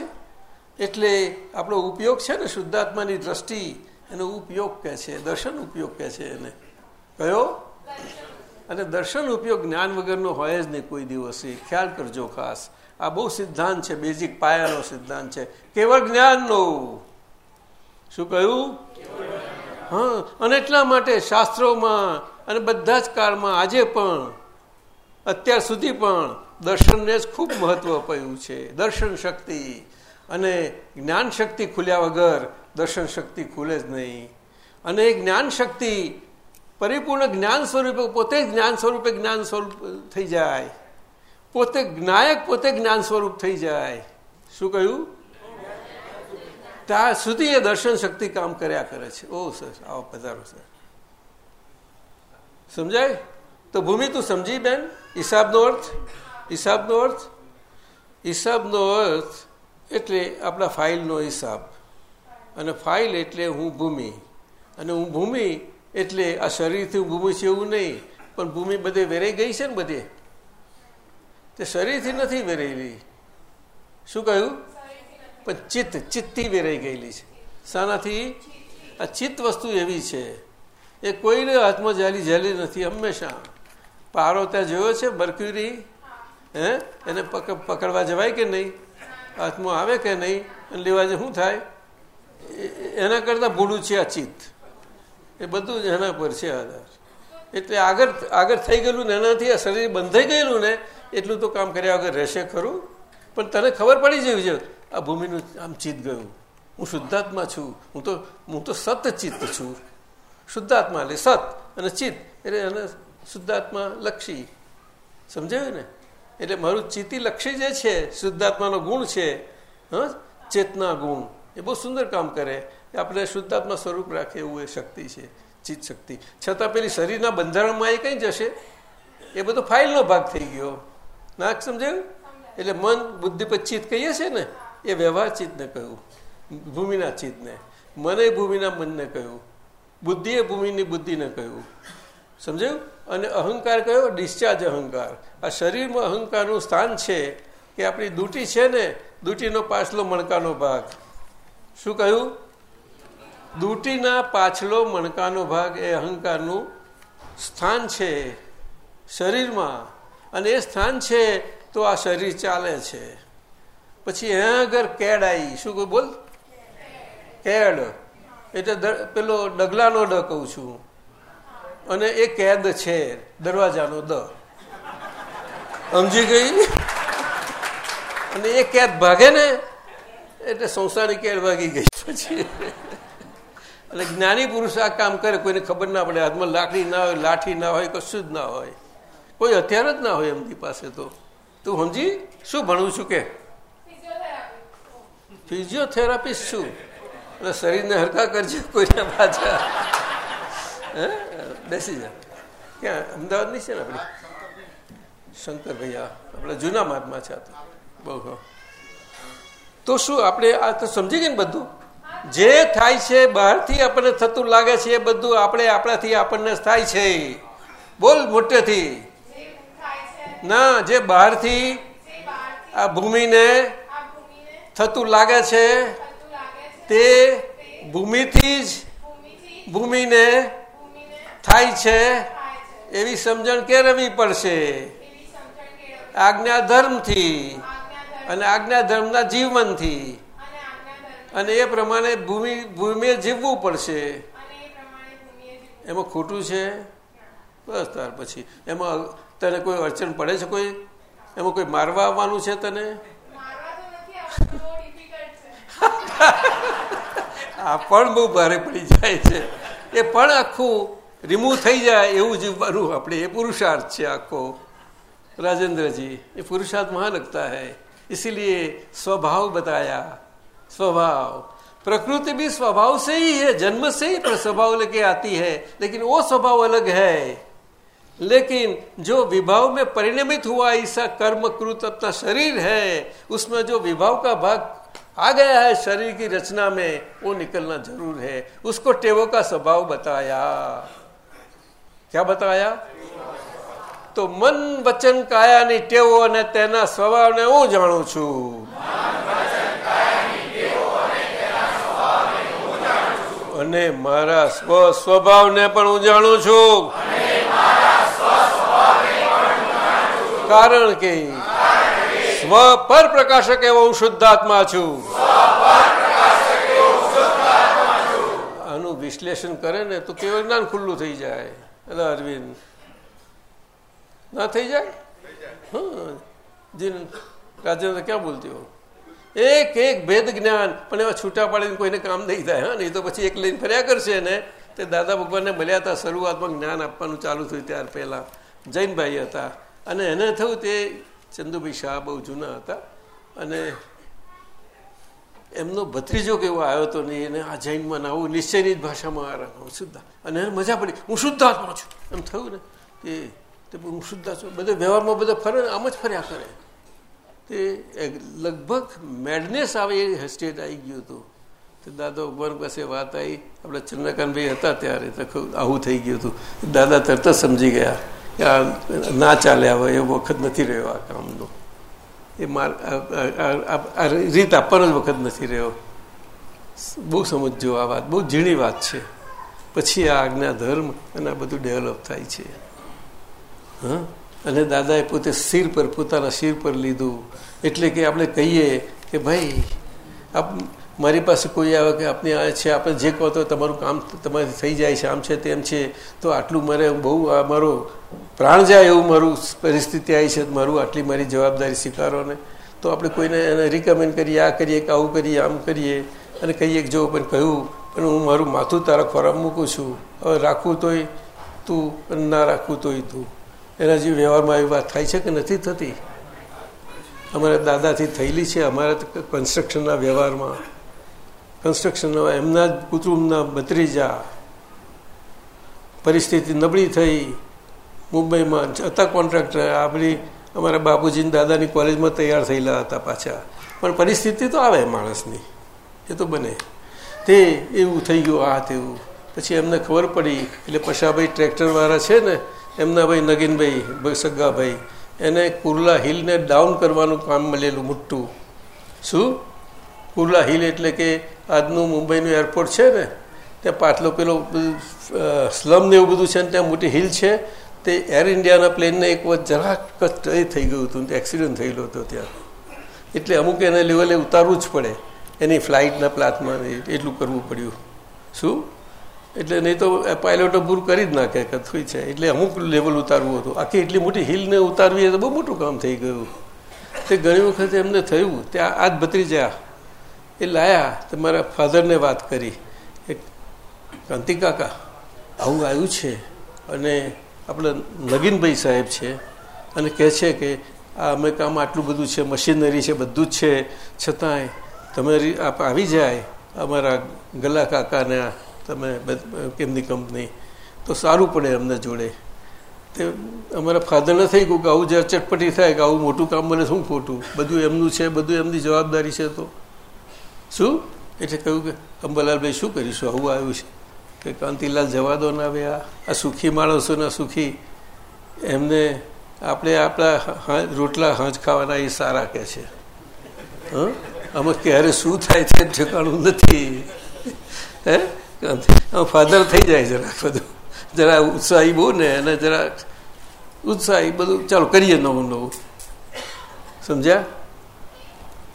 એટલે આપણો ઉપયોગ છે ને શુદ્ધાત્માની દ્રષ્ટિ, એનો ઉપયોગ કહે છે, દર્શન ઉપયોગ કહે છે એને. કયો? અને દર્શન ઉપયોગ જ્ઞાન વગરનો હોય જ નહીં કોઈ દિવસે. ખ્યાલ કરજો ખાસ. આ બહુ સિદ્ધાંત છે બેઝિક પાયાનો સિદ્ધાંત છે. કેવળ જ્ઞાનનો. શું કહ્યું? હા, અને એટલા માટે શાસ્ત્રોમાં અને બધા જ કાળમાં આજે પણ, અત્યાર સુધી પણ દર્શનને જ ખૂબ મહત્વ અપાયું છે. દર્શન શક્તિ અને જ્ઞાન શક્તિ ખુલ્યા વગર દર્શન શક્તિ ખુલે જ નહીં. અને એ જ્ઞાન શક્તિ પરિપૂર્ણ જ્ઞાન સ્વરૂપે, પોતે જ્ઞાન સ્વરૂપે જ્ઞાન સ્વરૂપ થઈ જાય. પોતે જ્ઞાયક પોતે જ્ઞાન સ્વરૂપ થઈ જાય. શું કહ્યું? ત્યાં સુધી એ દર્શન શક્તિ કામ કર્યા કરે છે. ઓ સર આવો પધારો સર સમજાય? તો ભૂમિ તું સમજી બેન. હિસાબનો અર્થ? હિસાબનો અર્થ? હિસાબનો અર્થ એટલે આપણા ફાઇલનો હિસાબ. અને ફાઇલ એટલે હું ભૂમિ. અને હું ભૂમિ એટલે આ શરીરથી ભૂમિ છે એવું નહીં. પણ ભૂમિ બધે વેરાઈ ગઈ છે ને બધે? તે શરીરથી નથી વેરાયેલી. શું કહ્યું? પણ ચિત્ત, ચિત્તથી વેરાઈ ગયેલી છે. શાનાથી? આ ચિત્ત વસ્તુ એવી છે. એ કોઈને હાથમાં જાલી જાલી નથી, હંમેશા. પારો ત્યાં જોયો છે, મર્ક્યુરી? હે? એને પકડવા જવાય કે નહીં? હાથમાં આવે કે નહીં? અને લેવા જે શું થાય? એના કરતાં ભૂલું છે આ ચિત્ત. એ બધું જ એના પર છે આધાર. એટલે આગળ આગળ થઈ ગયેલું ને એનાથી આ શરીર બંધાઈ ગયેલું ને, એટલું તો કામ કર્યા વગર રહેશે ખરું. પણ તને ખબર પડી જેવી છે. આ ભૂમિનું આમ ચિત્ત ગયું. હું શુદ્ધાત્મા છું. હું તો હું તો સત ચિત્ત છું. શુદ્ધાત્મા એટલે સત અને ચિત્ત એટલે એને શુદ્ધાત્મા લક્ષી. સમજાયું ને? એટલે મારું ચિત્તી લક્ષી જે છે, શુદ્ધાત્માનો ગુણ છે, હા? ચેતના ગુણ. એ બહુ સુંદર કામ કરે આપણે શુદ્ધાત્મા સ્વરૂપ રાખે એવું એ શક્તિ છે, ચિત્ત શક્તિ. છતાં પેલી શરીરના બંધારણમાં એ કઈ જશે? એ બધો ફાઇલનો ભાગ થઈ ગયો. નાક સમજાયું? એટલે મન, બુદ્ધિ પર ચિત્ત કહીએ છીએ ને? એ વ્યવહાર ચિત્તને કહ્યું. ભૂમિના ચિત્તને મને ભૂમિના મનને કહ્યું. બુદ્ધિએ ભૂમિની બુદ્ધિને કહ્યું. સમજાયું? અને અહંકાર કયો? ડિસ્ચાર્જ અહંકાર. આ શરીરમાં અહંકારનું સ્થાન છે કે આપણી દૂટી છે ને, દૂટીનો પાછલો મણકાનો ભાગ. શું કહ્યું? દૂટીના પાછલો મણકાનો ભાગ એ અહંકારનું સ્થાન છે શરીરમાં. અને એ સ્થાન છે તો આ શરીર ચાલે છે. પછી હે આગળ કેડ આવી શું કહું, બોલ? કેડ એટલે પેલો ડગલાનો ડ કહું છું. અને એ કેદ છે, દરવાજાનો દ. સમજી ગઈ? અને એ કેદ ભાગે ને, એટલે સંસારની કેડ ભાગી ગઈ પછી. એટલે જ્ઞાની પુરુષ આ કામ કરે, કોઈને ખબર ના પડે, હાથમાં લાકડી ના હોય, લાઠી ના હોય, કશું જ ના હોય. કોઈ હથિયાર જ ના હોય એમની પાસે તો. તું સમજી? શું ભણવું છું કે? ફિઝિયોથેરાપિસ્ટ છું એટલે શરીરને હરકા કરજે કોઈને પાછા હે? બેસી જા. ક્યાં? અમદાવાદની છે ને આપણી? શંકર ભૈયા આપણે જૂના માર્ગમાં છે તો. બહુ તો શું આપણે આ તો સમજી ગઈ ને બધું? જે થાય છે બહારથી આપણને થતું લાગે છે એ બધું આપણે આપણાથી આપણને થાય છે. બોલ મોટેથી. ના જે બહારથી આ ભૂમિને થતું લાગે છે? તે ભૂમિથી જ ભૂમિને થાય છે? એવી સમજણ કેળવવી પડશે? આજ્ઞા ધર્મથી અને આજ્ઞા ધર્મના જીવનથી. અને એ પ્રમાણે ભૂમિ, ભૂમિએ જીવવું પડશે. એમાં ખોટું છે? બસ ત્યાર પછી. એમાં તને કોઈ અડચણ પડે છે કોઈ? એમાં કોઈ મારવા આવવાનું છે તને? આ પણ બહુ ભારે પડી જાય છે એ પણ આખું રિમૂવ થઈ જાય એવું જીવવાનું આપણે એ પુરુષાર્થ છે આખો राजेंद्र जी ये पुरुषार्थ वहां लगता है इसीलिए स्वभाव बताया स्वभाव प्रकृति भी स्वभाव से ही है जन्म से ही स्वभाव लेके आती है लेकिन वो स्वभाव अलग है लेकिन जो विभाव में परिणमित हुआ ऐसा कर्मकृत अपना शरीर है उसमें जो विभाव का भाग आ गया है शरीर की रचना में वो निकलना जरूर है उसको टेवो का स्वभाव बताया क्या बताया તો મન વચન કાયાની ટેવો અને તેના સ્વભાવને હું જાણું છું અને મારા સ્વ સ્વભાવને પણ હું જાણું છું કારણ કે સ્વ પર પ્રકાશક એવો હું શુદ્ધાત્મા છું. આનું વિશ્લેષણ કરે ને તો કેવું જ્ઞાન ખુલ્લું થઈ જાય. એટલે અરવિંદ. ના થઈ જાય? હા. જીન રાજેન્દ્ર ક્યાં બોલતી હો એક એક ભેદ જ્ઞાન. પણ એવા છૂટા પાડીને કોઈને કામ નહીં થાય, હા. ને એ તો પછી એક લઈને ફર્યા કરશે ને. તે દાદા ભગવાનને મળ્યા હતા, શરૂઆતમાં જ્ઞાન આપવાનું ચાલુ થયું ત્યાર પહેલાં. જૈનભાઈ હતા. અને એને થયું તે ચંદુભાઈ શાહ બહુ જૂના હતા. અને એમનો ભત્રીજો કેવો આવ્યો હતો નહીં એને આ જૈનમાં આવું નિશ્ચયની જ ભાષામાં આ શુદ્ધ અને એને મજા પડી. હું શુદ્ધાત્મા છું. એમ થયું ને કે તે હું શુદ્ધા છું. બધે વ્યવહારમાં બધો ફરે આમ જ ફર્યા કરે. તે લગભગ મેડનેસ આવે એ સ્ટેટ આવી ગયું હતું. તો દાદા ભગવાન પાસે વાત આવી. આપણે ચંદ્રકાંતભાઈ હતા ત્યારે આવું થઈ ગયું હતું. દાદા તરત સમજી ગયા. ના ચાલે હોય એ વખત નથી રહ્યો આ કામનો. એ માર આ રીત આપવાનો વખત નથી રહ્યો. બહુ સમજજો આ વાત, બહુ ઝીણી વાત છે. પછી આ આજ્ઞા ધર્મ અને આ બધું ડેવલપ થાય છે. હા? અને દાદાએ પોતે શિર પર, પોતાના શિર પર લીધું. એટલે કે આપણે કહીએ કે ભાઈ, આપ મારી પાસે કોઈ આવે કે આપને આ છે, આપણે જે કહો તો તમારું કામ તમારે થઈ જાય છે, આમ છે તેમ છે, તો આટલું મારે બહુ મારો પ્રાણ જાય એવું મારું પરિસ્થિતિ આવી છે, મારું આટલી મારી જવાબદારી સ્વીકારો ને. તો આપણે કોઈને એને રિકમેન્ડ કરીએ, આ કરીએ કે આવું કરીએ, આમ કરીએ અને કહીએ કે જો પણ કહ્યું, પણ હું મારું માથું તારા ખોરાક મૂકું છું, હવે રાખવું તોય તું અને ના રાખવું તોય તું. એના જે વ્યવહારમાં એવી વાત થાય છે કે નથી થતી? અમારા દાદાથી થયેલી છે, અમારા કન્સ્ટ્રક્શનના વ્યવહારમાં. કન્સ્ટ્રક્શનના એમના જ કુટુંબના ભત્રીજા પરિસ્થિતિ નબળી થઈ. મુંબઈમાં હતા કોન્ટ્રાક્ટર. આપણી, અમારા બાપુજી દાદાની કોલેજમાં તૈયાર થયેલા હતા પાછા. પણ પરિસ્થિતિ તો આવે માણસની. એ તો બને. તે એવું થઈ ગયું, આ તેવું. પછી એમને ખબર પડી, એટલે પશાભાઈ ટ્રેક્ટરવાળા છે ને, એમના ભાઈ નગીનભાઈ સગ્ગાભાઈ એને કુર્લા હિલને ડાઉન કરવાનું કામ મળેલું મોટું શું? કુર્લા હિલ એટલે કે આજનું મુંબઈનું એરપોર્ટ છે ને, ત્યાં પાટલો પેલો સ્લમ ને એવું બધું છે ને, ત્યાં મોટી હિલ છે. તે એર ઇન્ડિયાના પ્લેનને એક વખત જરાક એ થઈ ગયું હતું એક્સિડન્ટ થયેલો હતો ત્યાં. એટલે અમુક એના લેવલે ઉતારવું જ પડે. એની ફ્લાઇટના પ્લાટમાં એટલું કરવું પડ્યું. શું? એટલે નહીં તો પાયલોટો પૂરું કરી જ નાખે કથું છે. એટલે અમુક લેવલ ઉતારવું હતું. આખી એટલી મોટી હિલને ઉતારવી તો બહુ મોટું કામ થઈ ગયું. તે ઘણી વખત એમને થયું. ત્યાં આ જ ભત્રીજા એ લાયા, તો મારા ફાધરને વાત કરી. કે કાંતિ કાકા, આવું આવ્યું છે. અને આપણા નગીનભાઈ સાહેબ છે. અને કહે છે કે, આ અમે કામ આટલું બધું છે, મશીનરી છે, બધું જ છે. છતાંય તમારી આપ આવી જાય, અમારા ગલા કાકાને તમે કેમની કંપની. તો સારું પડે અમને જોડે. તે અમારા ફાધરને થઈ ગયું કે આવું જ્યારે ચટપટી થાય કે આવું મોટું કામ મને શું ખોટું? બધું એમનું છે, બધું એમની જવાબદારી છે તો? શું? એટલે કહ્યું કે અંબાલાલભાઈ શું કરીશું? આવું આવ્યું છે. કે કાંતિલાલ જવા દો ને હવે આ સુખી માણસોના સુખી. એમને આપણે આપણા રોટલા હાંજ ખાવાના એ સારા કે છે. આમાં ક્યારે શું થાય છે ઠેકાણું નથી. હે? ફાધર થઈ જાય જરા બધું. જરા ઉત્સાહી બહુ ને અને જરા ઉત્સાહી બધું. ચાલો, કરીએ નવું નવું. સમજ્યા?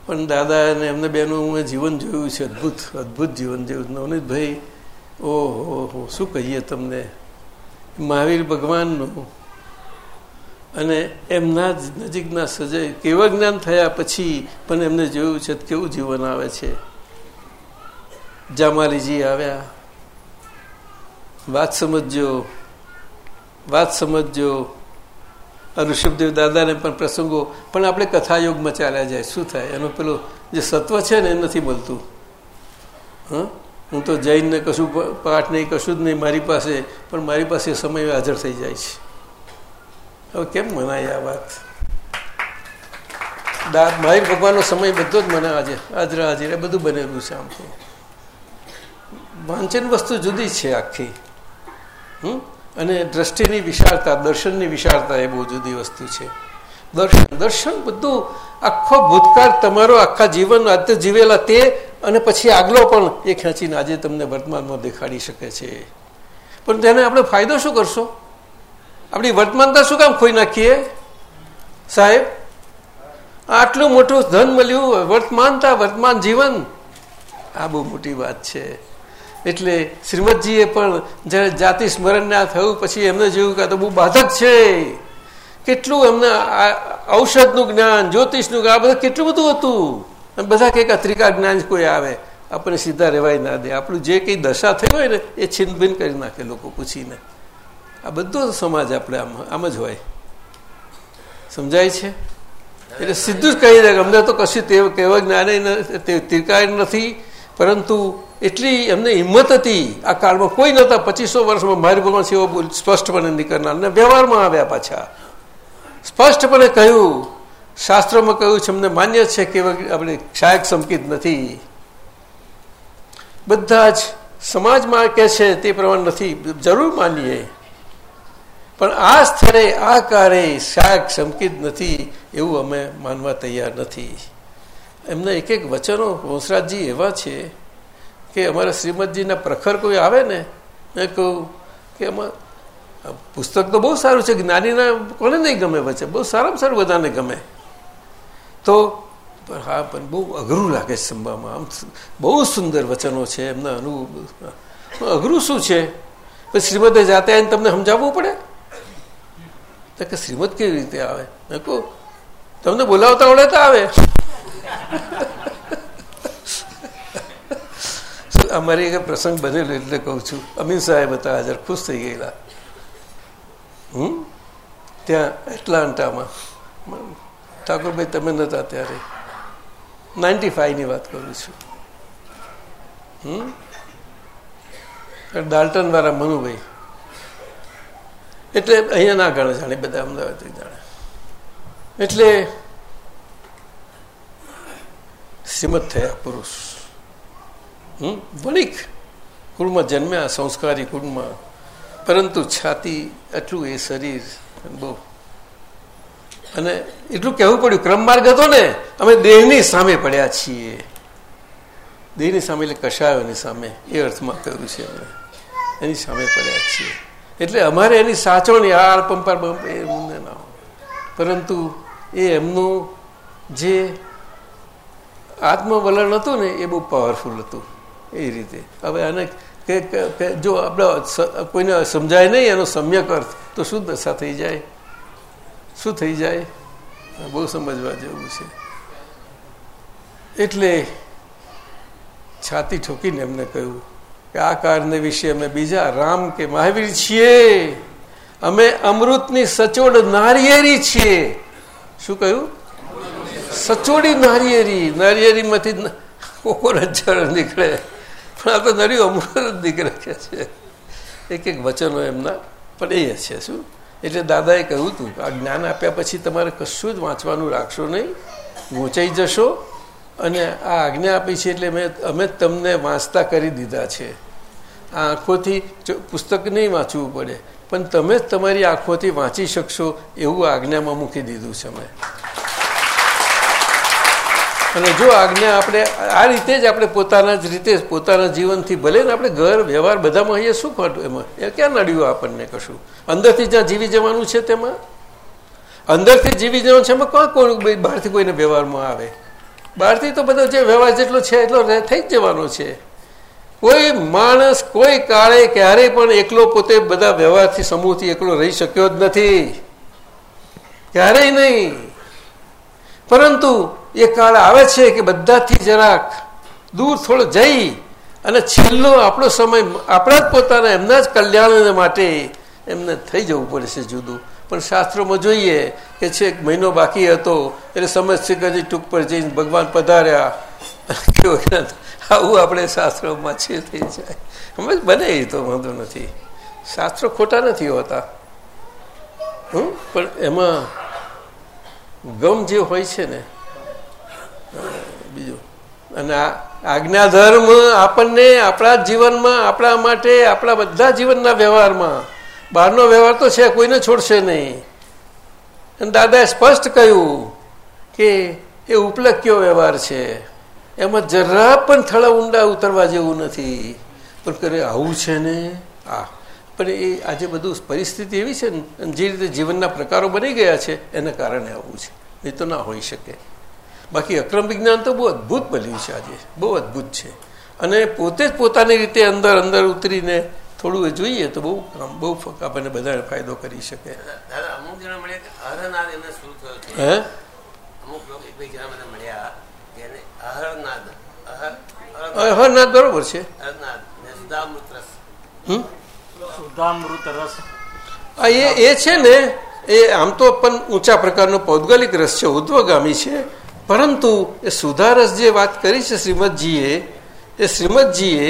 પણ દાદા અને એમને બેનું મેં જીવન જોયું છે, અદ્ભુત અદ્ભુત જીવન જોયું. નવનીતભાઈ, ઓહો શું કહીએ તમને? મહાવીર ભગવાનનું અને એમના જ નજીકના સજય, કેવા જ્ઞાન થયા પછી પણ એમને જોયું છે, કેવું જીવન આવે છે. જામાલીજી આવ્યા. વાત સમજજો વાત સમજજો. ઋષભદેવ દાદાને પણ પ્રસંગો, પણ આપણે કથાયોગમાં ચાલ્યા જાય, શું થાય? એનું પેલું જે સત્વ છે ને, એ નથી મળતું. હં? હું તો જૈનને કશું પાઠ નહીં કશું જ નહીં, મારી પાસે, પણ મારી પાસે સમય હાજર થઈ જાય છે. હવે કેમ મનાય આ વાત? માહિર ભગવાનનો સમય બધો જ મને આજે હાજર હાજર એ બધું બનેલું છે આમ તો. વાંચન વસ્તુ જુદી છે આખી. હમ અને દ્રષ્ટિની વિશાળતા, દર્શનની વિશાળતા એ બહુ જુદી વસ્તુ છે. દર્શન દર્શન બધું આખો ભૂતકાળ તમારો, આખા જીવન આજે જીવેલા તે અને પછી આગલો પણ એ ખેંચીને આજે તમને વર્તમાનમાં દેખાડી શકે છે. પણ તેને આપણે ફાયદો શું કરશો? આપણી વર્તમાનતા શું કામ ખોઈ નાખીએ? સાહેબ, આટલું મોટું ધન મળ્યું, વર્તમાનતા, વર્તમાન જીવન. આ બહુ મોટી વાત છે. એટલે શ્રીમદજીએ પણ જ્યારે જાતિ સ્મરણ ના થયું, પછી એમને જોયું કે તો બહુ બાધક છે. કેટલું એમને ઔષધનું જ્ઞાન, જ્યોતિષનું આ બધા કેટલું બધું હતું? બધા કંઈક અત્રિકા જ્ઞાન કોઈ આવે. આપણને સીધા રહેવાય ના દે. આપણું જે કંઈ દશા થઈ હોય ને, એ છીનભીન કરી નાખે લોકો પૂછીને. આ બધો સમાજ આપણે આમ આમ જ હોય. સમજાય છે? એટલે સીધું જ કહી દે અમને તો કશું તે કહેવા જ્ઞાને તિરકાય નથી. પરંતુ એટલી એમને હિંમત હતી. આ કાળમાં કોઈ નહોતા. પચીસો વર્ષમાં મારી ભગવાન સેવા સ્પષ્ટપણે નીકળનાર ને વ્યવહારમાં આવ્યા પાછા. સ્પષ્ટપણે કહ્યું, શાસ્ત્રોમાં કહ્યું છે, અમને માન્ય છે કે આપણે શાયક સંકિત નથી. બધા જ સમાજમાં કે છે, તે પ્રમાણે નથી. જરૂર માનીએ. પણ આ સ્થળે, આ કારે શાયક સંકિત નથી એવું અમે માનવા તૈયાર નથી. એમના એક એક વચનો, વંશરાજજી એવા છે કે અમારા શ્રીમદજીના પ્રખર કોઈ આવે ને એ કહું કે એમાં પુસ્તક તો બહુ સારું છે, જ્ઞાનીના કોને નહીં ગમે વચ્ચે બહુ સારામાં સારું, બધાને ગમે. તો હા, પણ બહુ અઘરું લાગે છે સંભાળમાં આમ બહુ સુંદર વચનો છે એમના અનુભવ અઘરું શું છે? પછી શ્રીમદે જાતે આવીને તમને સમજાવવું પડે? તો કે શ્રીમદ કેવી રીતે આવે? મેં કહું તમને બોલાવતા આવડે તો આવે અમારી એક પ્રસંગ બનેલો એટલે કહું છું. અમીન સાહેબ હતા હાજર, ખુશ થઈ ગયેલા. હમ? ત્યાં એટલાન્ટામાં. ઠાકોરભાઈ, તમે નતા ત્યારે. નાઇન્ટી ફાઈવની વાત કરું છું. હમ? દાલ્ટન વાળા મનુભાઈ. એટલે અહીંયા ના ગણે જાણે, બધા અમદાવાદ જાણે. એટલે શ્રીમદ થયા પુરુષ. હમ? વણિક કુળમાં જન્મ્યા, સંસ્કારી કુળમાં. પરંતુ છાતી એટલું એ શરીર. બહુ. અને એટલું કહેવું પડ્યું, ક્રમ માર્ગ હતો ને, અમે દેહની સામે પડ્યા છીએ. દેહની સામે એટલે કશાયોની સામે, એ અર્થમાં કહ્યું છે અમે એની સામે પડ્યા છીએ. એટલે અમારે એની સાચવણી આ પંપાર એ ના પરંતુ એ એમનું જે આત્મવલણ હતું ને, એ બહુ પાવરફુલ હતું. એ રીતે. હવે આને જો આપણે કોઈને સમજાય નહીં, એનો સમ્યક અર્થ, તો શું દશા થઈ જાય? શું થઈ જાય? બહુ સમજવા જેવું છે. એટલે છાતી ઠોકીને એમને કહ્યું કે આ કારને વિશે અમે બીજા રામ કે મહાવીર છીએ. અમે અમૃતની સચોડ નારિયેરી છીએ. શું કહ્યું? સચોડી નારિયેરી. નારિયેરીમાંથી કોકોનટ જળ નીકળે. પણ આ તો નરી અમૂલ જ નીકળે છે. એક એક વચનો એમના પડે છે, શું? એટલે દાદાએ કહ્યું હતું આ જ્ઞાન આપ્યા પછી તમારે કશું જ વાંચવાનું રાખશો નહીં. વોંચાઈ જશો. અને આ આજ્ઞા આપી છે એટલે મેં અમે તમને વાંચતા કરી દીધા છે. આ આંખોથી પુસ્તક નહીં વાંચવું પડે. પણ તમે જ તમારી આંખોથી વાંચી શકશો એવું આજ્ઞામાં મૂકી દીધું છે મેં. અને જો આજ્ઞા આપણે આ રીતે જ આપણે પોતાના જ રીતે પોતાના જીવનથી ભલે ને આપણે ઘર, વ્યવહાર બધામાં અહીંયા શું ખોટું એમાં? એ ક્યાં નડ્યું આપણને કશું? અંદરથી જ્યાં જીવી જવાનું છે તેમાં? અંદરથી જીવી જવાનું છે એમાં કોણ કોઈ બહારથી કોઈને વ્યવહારમાં આવે? બહારથી તો બધો જે વ્યવહાર જેટલો છે એટલો થઈ જ જવાનો છે. કોઈ માણસ કોઈ કાળે ક્યારેય પણ એકલો પોતે બધા વ્યવહારથી સમૂહથી એકલો રહી શક્યો જ નથી. ક્યારેય નહીં. પરંતુ એ કાળ આવે છે કે બધાથી જરાક દૂર થોડો જઈ અને છેલ્લો આપણો સમય, આપણા જ પોતાના એમના જ કલ્યાણ માટે એમને થઈ જવું પડે છે જુદું. પણ શાસ્ત્રોમાં જોઈએ કે છે મહિનો બાકી હતો, એટલે સમજ છે કે ટૂંક પર જઈને ભગવાન પધાર્યા. આવું આપણે શાસ્ત્રોમાં છે થઈ જાય. સમજ? બને એ તો વાંધો નથી. શાસ્ત્રો ખોટા નથી હોતા. હમ? પણ એમાં ગમ જે હોય છે ને, બીજું. અને આજ્ઞા ધર્મ આપણને આપણા જીવનમાં, આપણા માટે, આપણા બધા જીવનના વ્યવહારમાં બહારનો વ્યવહાર તો છે, કોઈને છોડશે નહીં. અને દાદાએ સ્પષ્ટ કહ્યું કે એ ઉપલક્યો વ્યવહાર છે? એમાં જરા પણ થળા ઊંડા ઉતરવા જેવું નથી. પણ કરે, આવું છે ને? આ. પણ એ આજે બધું પરિસ્થિતિ એવી છે ને જે રીતે જીવનના પ્રકારો બની ગયા છે, એના કારણે આવું છે. એ તો ના હોઈ શકે. બાકી અક્રમ વિજ્ઞાન તો બહુ અદભુત બન્યું છે આજે. બહુ અદભુત છે. અને પોતે જ પોતાની રીતે અંદર અંદર ઉતરીને થોડું એ જોઈએ તો બહુ બહુ આપણને બધાને ફાયદો કરી શકે. દાદા અમુક જણા મળ્યા કે અહરનાદ એને શું થયો અમુક એક બે જણા મને મળ્યા કે એને અહરનાદ અહર હા ના બરોબર છે. અહરનાદ ને રસ હમ? રસ આ એ એ છે ને એ આમ તો પણ ઊંચા પ્રકારનો પૌદ્ગલિક રસ છે ઉદ્વગામી છે. પરંતુ એ સુધારસ જે વાત કરી છે શ્રીમદજીએ એ શ્રીમદજીએ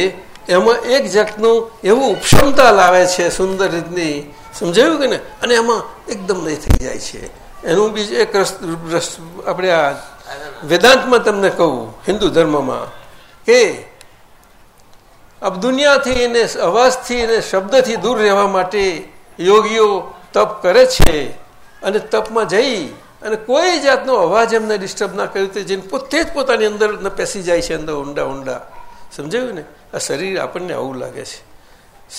એમાં એક જાતનું એવું ઉપક્ષમતા લાવે છે સુંદર રીતની. સમજાયું કે ને? અને એમાં એકદમ નહીં થઈ જાય છે. એનું બીજું એક રસ આપણે આ વેદાંતમાં તમને કહું, હિન્દુ ધર્મમાં, કે અબ દુનિયાથી એને અવાજથી અને શબ્દથી દૂર રહેવા માટે યોગીઓ તપ કરે છે અને તપમાં જઈ અને કોઈ જાતનો અવાજ એમને ડિસ્ટર્બ ના કર્યું તે પોતે જ પોતાની અંદર પેસી જાય છે અંદર ઊંડા ઊંડા. સમજાયું ને? આ શરીર આપણને આવું લાગે છે.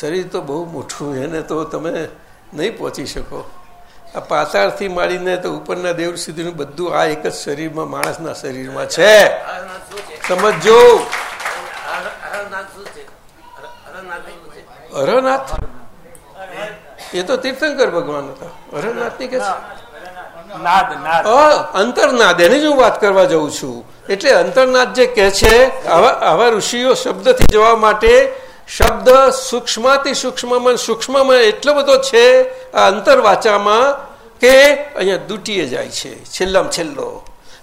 શરીર તો બહુ મોટું એને તો તમે નહીં પહોંચી શકો. આ પાતાળથી માંડીને તો ઉપરના દેવ સુધીનું બધું આ એક જ શરીરમાં, માણસના શરીરમાં છે. સમજો હરનાથ એ તો તીર્થંકર ભગવાન હતા. હરનાથની કે છે? અંતરનાદ, એની જ હું વાત કરવા જઉં છું. એટલે અંતરનાદ જે કહે છે, આવા ઋષિઓ શબ્દથી જવા માટે શબ્દ સૂક્ષ્મથી સૂક્ષ્મમાં સૂક્ષ્મમાં એટલો બધો છે આ અંતર વાચામાં કે અહીંયા દૂટીએ જાય છે, છેલ્લામાં છેલ્લો.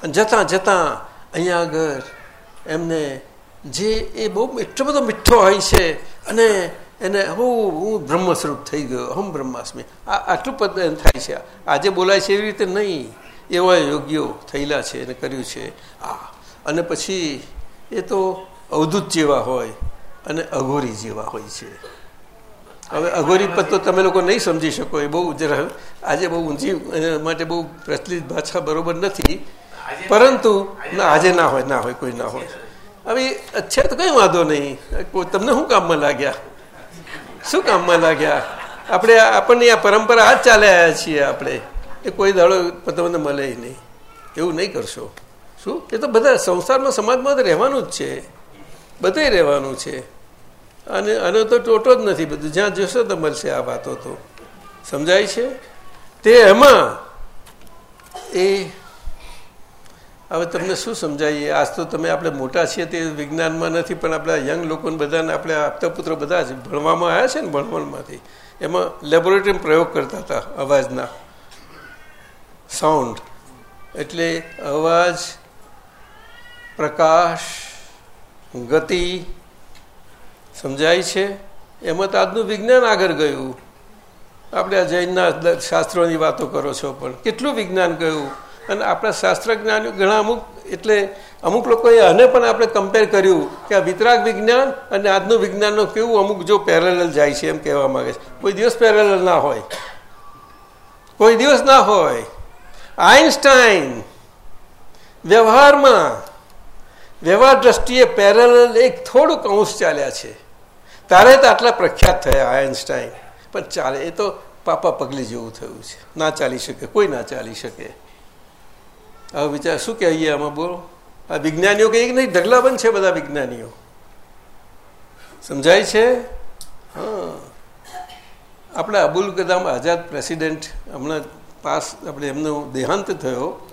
અને જતાં જતાં અહીંયા આગળ એમને જે એ બહુ એટલો બધો મીઠો હોય છે અને એને હું હું બ્રહ્મ સ્વરૂપ થઈ ગયો હમ બ્રહ્માસ્મી. આ આટલું પદ થાય છે. આજે બોલાય છે એવી રીતે નહીં. એવા યોગ્યો થયેલા છે એને કર્યું છે. આ અને પછી એ તો અવધૂત જેવા હોય અને અઘોરી જેવા હોય છે. હવે અઘોરી પદ તો તમે લોકો નહીં સમજી શકો. એ બહુ જરા આજે બહુ ઊંચી માટે બહુ પ્રચલિત ભાષા બરોબર નથી. પરંતુ ના આજે ના હોય ના હોય કોઈ ના હોય. હવે અચ્છા તો કંઈ વાંધો નહીં. તમને શું કામમાં લાગ્યા? શું કામમાં લાગ્યા? આપણે આપણને આ પરંપરા આ જ ચાલે આવ્યા છીએ આપણે. એ કોઈ દાડો તમને મળે નહીં. એવું નહીં કરશો. શું? એ તો બધા સંસારમાં સમાજમાં તો રહેવાનું જ છે. બધે રહેવાનું છે. અને આનો તો ટોટો જ નથી બધું. જ્યાં જોશો તો મળશે આ વાતો તો. સમજાય છે? તે એમાં એ હવે તમને શું સમજાવીએ આજ તો તમે આપણે મોટા છીએ તે વિજ્ઞાનમાં નથી, પણ આપણા યંગ લોકોને બધાને આપણે આપતા પુત્ર બધા જ ભણવામાં આવ્યા છે ને ભણવણમાંથી, એમાં લેબોરેટરી પ્રયોગ કરતા હતા અવાજના. સાઉન્ડ એટલે અવાજ, પ્રકાશ, ગતિ, સમજાય છે? એમાં તો આજનું વિજ્ઞાન આગળ ગયું. આપણે આ જૈનના શાસ્ત્રોની વાતો કરો છો પણ, કેટલું વિજ્ઞાન ગયું? અને આપણા શાસ્ત્રજ્ઞાનીઓ ઘણા અમુક, એટલે અમુક લોકોએ આને પણ આપણે કમ્પેર કર્યું કે આ વિતરાગ વિજ્ઞાન અને આજનું વિજ્ઞાનનો કેવું અમુક જો પેરેલલ જાય છે એમ કહેવા માંગે છે. કોઈ દિવસ પેરેલલ ના હોય. કોઈ દિવસ ના હોય. આઇન્સ્ટાઈન વ્યવહારમાં વ્યવહાર દ્રષ્ટિએ પેરેલલ એક થોડુંક અંશ ચાલ્યા છે. તારે તો આટલા પ્રખ્યાત થયા આઇન્સ્ટાઈન પણ ચાલે, એ તો પાપા પગલી જેવું થયું છે. ના ચાલી શકે, કોઈ ના ચાલી શકે. હવે વિચાર, શું કહીએ આમાં બોલો? આ વિજ્ઞાનીઓ કંઈક નહીં, ઢગલાબંધ છે બધા વિજ્ઞાનીઓ. સમજાય છે? હા. આપણે અબુલ કદામ આઝાદ પ્રેસિડેન્ટ હમણાં પાસ આપણે એમનો દેહાંત થયો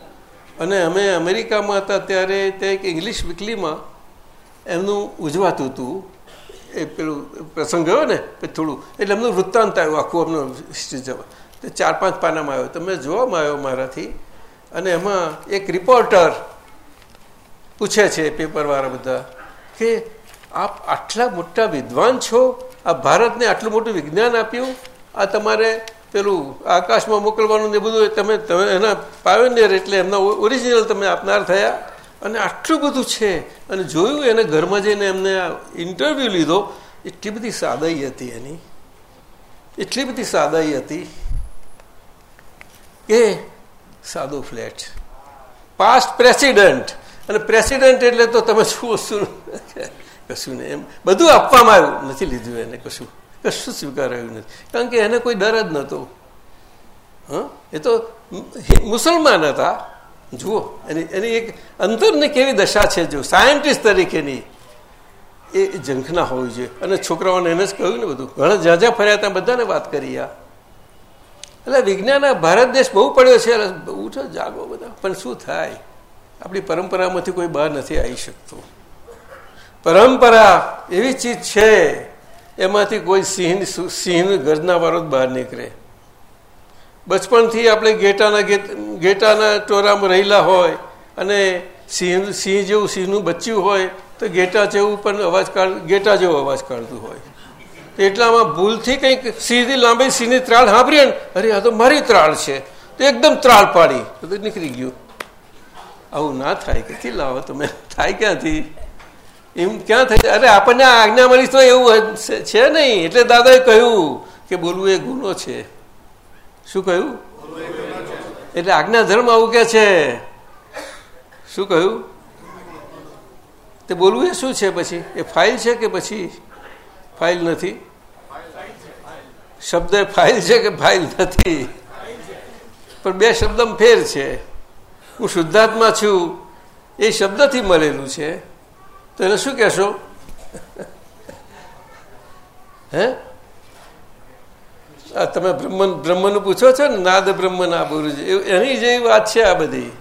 અને અમે અમેરિકામાં હતા ત્યારે તે એક ઇંગ્લિશ વીકલીમાં એમનું ઉજવાતું હતું. એ પેલું પ્રસંગ ગયો ને થોડું, એટલે એમનું વૃત્તાંત આવ્યું, આખું એમનું હિસ્ટ્રી જવા. ચાર પાંચ પાનામાં આવ્યો. તમે જોવામાં આવ્યો મારાથી. અને એમાં એક રિપોર્ટર પૂછે છે પેપરવાળા બધા કે આપ આટલા મોટા વિદ્વાન છો? આ ભારતને આટલું મોટું વિજ્ઞાન આપ્યું? આ તમારે પેલું આકાશમાં મોકલવાનું ને બધું તમે તમે એના પાયોનિયર એટલે એમના ઓરિજિનલ તમે આપનાર થયા. અને આટલું બધું છે. અને જોયું એને ઘરમાં જઈને એમને ઇન્ટરવ્યૂ લીધો. એટલી બધી સાદાઈ હતી એની. એટલી બધી સાદાઈ હતી. કે સાદો ફ્લેટ પાસ્ટ પ્રેસિડન્ટ અને પ્રેસિડન્ટ એટલે તો તમે શું શું કશું નહીં. એમ બધું આપવામાં આવ્યું. નથી લીધું એને કશું. કશું સ્વીકારાયું નથી. કારણ કે એને કોઈ ડર જ નહોતો. હા? એ તો મુસલમાન હતા. જુઓ, એની એની એક અંતરની કેવી દશા છે જો. સાયન્ટિસ્ટ તરીકેની એ ઝંખના હોવી જોઈએ. અને છોકરાઓને એને જ કહ્યું ને બધું. ઘણા જ્યાં જ્યાં ફર્યા ત્યાં બધાને વાત કરી આ. એટલે વિજ્ઞાન ભારત દેશ બહુ પડ્યો છે ઉઠો, જાગો બધા. પણ શું થાય? આપણી પરંપરામાંથી કોઈ બહાર નથી આવી શકતું. પરંપરા એવી ચીજ છે, એમાંથી કોઈ સિંહ સિંહ ગર્જના વાળો જ બહાર નીકળે. બચપણથી આપણે ગેટાના ગેટાના ટોરામાં રહેલા હોય અને સિંહ સિંહ જેવું સિંહનું બચ્યું હોય, તો ગેટા જેવું પણ અવાજ કાઢ ગેટા જેવો અવાજ કાઢતું હોય. એટલામાં ભૂલથી કંઈક સીધી લાંબી સીધી ત્રાળ સાંભળીએ ને, અરે, આ તો મારી ત્રાળ છે. તો એકદમ ત્રાળ પાડી. તો નીકળી ગયું. આવું ના થાય કે લાવો તમે થાય ક્યાંથી? એમ ક્યાં થાય? અરે, આપણને આજ્ઞા મળી તો એવું છે નહીં. એટલે દાદાએ કહ્યું કે બોલવું એ ગુનો છે. શું કહ્યું? એટલે આજ્ઞા ધર્મ આવું કે છે. શું કહ્યું? તે બોલવું એ શું છે પછી? એ ફાઇલ છે કે પછી? ફાઇલ નથી? શબ્દ ફાઇલ છે કે ફાઇલ નથી? પણ બે શબ્દમાં ફેર છે. હું શુદ્ધાત્મા છું. એ શબ્દથી મળેલું છે. તો એને શું કહેશો? હે? આ તમે બ્રહ્મન, બ્રહ્મનું પૂછો છો ને, નાદ બ્રહ્મન આ બોલું છે એની જેવી વાત છે આ બધી.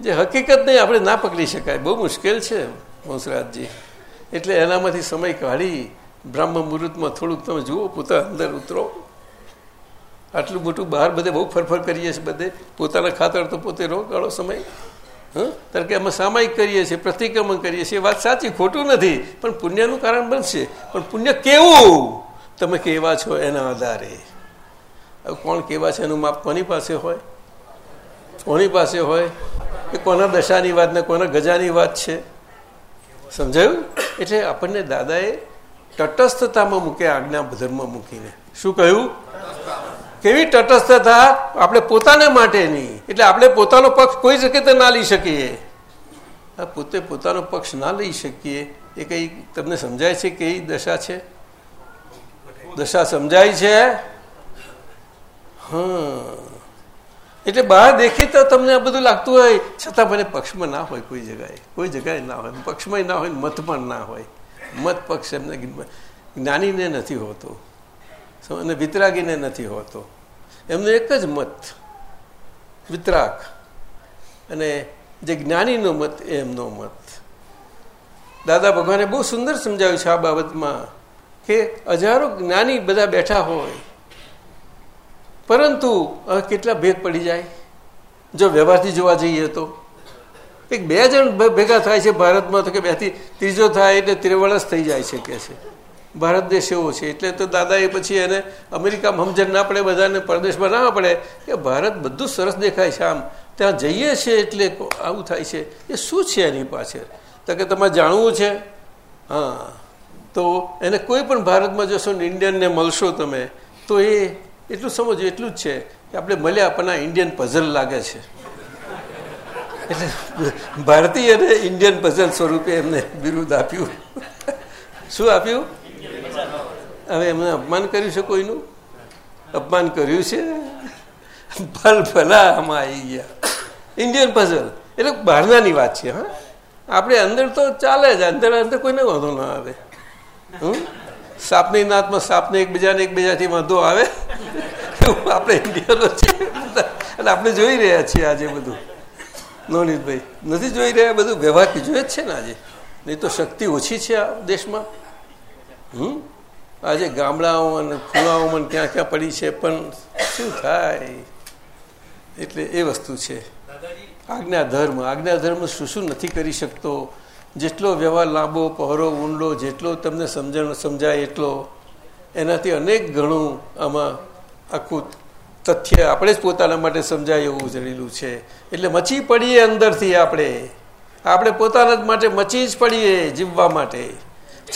જે હકીકત નહીં, આપણે ના પકડી શકાય. બહુ મુશ્કેલ છે હંસરાજજી એટલે એનામાંથી સમય કાઢી બ્રહ્મ મુહૂર્તમાં થોડુંક તમે જુઓ, પોતા અંદર ઉતરો. આટલું મોટું બહાર બધે બહુ ફરફર કરીએ છીએ બધે. પોતાના ખાતર તો પોતે રોગાળો સમય. હં? કારણ કે અમે સામાયિક કરીએ છીએ, પ્રતિક્રમણ કરીએ છીએ. વાત સાચી, ખોટું નથી. પણ પુણ્યનું કારણ બનશે. પણ પુણ્ય કેવું? તમે કેવા છો એના આધારે? કોણ કેવા છે એનું માપ કોની પાસે હોય? કોની પાસે હોય? કે કોના દશાની વાત ને કોના ગજાની વાત છે? સમજાયું? એટલે આપણને દાદાએ તટસ્થતામાં મૂકે આજ્ઞા ધર્મ મૂકીને. શું કહ્યું? કેવી તટસ્થતા? આપણે પોતાને માટેની એટલે આપણે પોતાનો પક્ષ કોઈ જગ્યાએ ના લઈ શકીએ. પોતે પોતાનો પક્ષ ના લઈ શકીએ એ કઈ તમને સમજાય છે કેવી દશા છે? દશા સમજાય છે? હા. એટલે બહાર દેખી તો તમને આ બધું લાગતું હોય. છતાં મને પક્ષમાં ના હોય કોઈ જગાએ કોઈ જગાએ ના હોય. પક્ષમાં ના હોય મત પણ ના હોય. મત પક્ષ એમને જ્ઞાનીને નથી હોતો. અને વિતરાગીને નથી હોતો. એમનો એક જ મત, વિતરાગ. અને જે જ્ઞાનીનો મત એ એમનો મત. દાદા ભગવાને બહુ સુંદર સમજાવ્યું છે આ બાબતમાં કે હજારો જ્ઞાની બધા બેઠા હોય, પરંતુ કેટલા ભેદ પડી જાય? જો વ્યવહારથી જોવા જઈએ તો. એક બે જણ ભેગા થાય છે ભારતમાં, તો કે બેથી ત્રીજો થાય એટલે ત્રેવળસ થઈ જાય છે કે છે. ભારત દેશ એવો છે. એટલે તો દાદાએ પછી એને અમેરિકામાં સમજણ ના પડે, બધાને પરદેશમાં ના પડે, કે ભારત બધું સરસ દેખાય છે આમ. ત્યાં જઈએ છીએ એટલે આવું થાય છે. એ શું છે એની પાછળ? તો કે તમારે જાણવું છે? હા. તો એને કોઈ પણ ભારતમાં જશો ને ઇન્ડિયનને મળશો તમે, તો એ એટલું સમજો એટલું જ છે કે આપણે મળ્યા પણ ઇન્ડિયન પઝલ લાગે છે. એટલે ભારતીય અને ઇન્ડિયન પઝલ સ્વરૂપે એમને બિરુદ આપ્યું. શું આપ્યું? હવે એમને અપમાન કર્યું છે કોઈનું અપમાન કર્યું છે? ભલ ભલા આમાં આવી ગયા. ઇન્ડિયન પઝલ એટલે બહારનાની વાત છે, હા? આપણે અંદર તો ચાલે જ, અંદર અંદર કોઈને વાંધો ના આવે. હમ? સાપની નાતમાં સાપને એકબીજાને એકબીજાથી વાંધો આવે? આપણે ઇન્ડિયનો છીએ. એટલે આપણે જોઈ રહ્યા છીએ આજે બધું. નવનીતભાઈ નથી જોઈ રહ્યા બધું? વ્યવહારથી જોઈએ જ છે ને આજે. નહીં તો શક્તિ ઓછી છે આ દેશમાં? હમ? આજે ગામડાઓમાં ખૂણાઓમાં ક્યાં ક્યાં પડી છે, પણ શું થાય? એટલે એ વસ્તુ છે. આજ્ઞાધર્મ ધર્મ, આજ્ઞા ધર્મ શું શું નથી કરી શકતો? જેટલો વ્યવહાર લાંબો પહોરો ઊંડો, જેટલો તમને સમજણ સમજાય એટલો. એનાથી અનેક ગણું આમાં આખું તથ્ય આપણે જ પોતાના માટે સમજાય એવું જડેલું છે. એટલે મચી પડીએ અંદરથી આપણે. આપણે પોતાના જ માટે મચી જ પડીએ જીવવા માટે.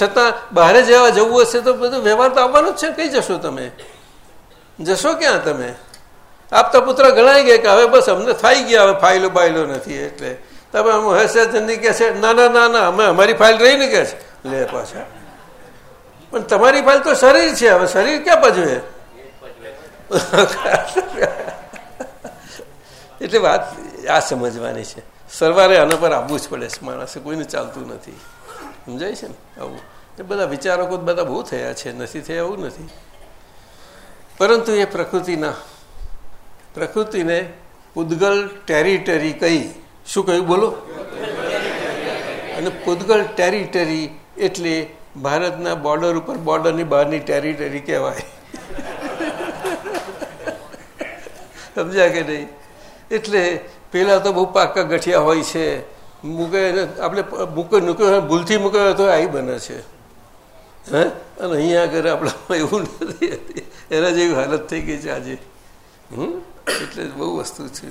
છતાં બહારે જવા જવું હશે તો બધું વ્યવહાર તો આવવાનો જ છે. કઈ જશો તમે? જશો ક્યાં તમે? આપતા પુત્ર ગણાઈ ગયા કે હવે બસ અમને થઈ ગયા, હવે ફાઇલો બાયલો નથી. એટલે તમે આમ હશે જલ્દી કે છે, ના ના ના ના, અમે અમારી ફાઇલ રહી ને કે છે? લે પાછા. પણ તમારી ફાઇલ તો શરીર છે. હવે શરીર ક્યાં પજવે? એટલે વાત આ સમજવાની છે. સરવારે આના પર આવવું જ પડે છે, માણસે કોઈને ચાલતું નથી. સમજાય છે ને? આવું. એ બધા વિચારકો બધા બહુ થયા છે, નથી થયા એવું નથી. પરંતુ એ પ્રકૃતિના, પ્રકૃતિને પૂદગલ ટેરિટરી કહી શું કહ્યું? બોલો. અને પૂદગલ ટેરિટરી એટલે ભારતના બોર્ડર ઉપર, બોર્ડરની બહારની ટેરિટરી કહેવાય. સમજ્યા કે નહીં? એટલે પેલા તો બહુ પાકા ગઠિયા હોય છે. મૂકે આપણે મૂકે મૂક્યો ભૂલથી મૂક્યો તો આવી બને છે. હે? અને અહીંયા આગળ આપણામાં એવું નથી. એના જેવી હાલત થઈ ગઈ છે આજે. હમ? એટલે બહુ વસ્તુ છે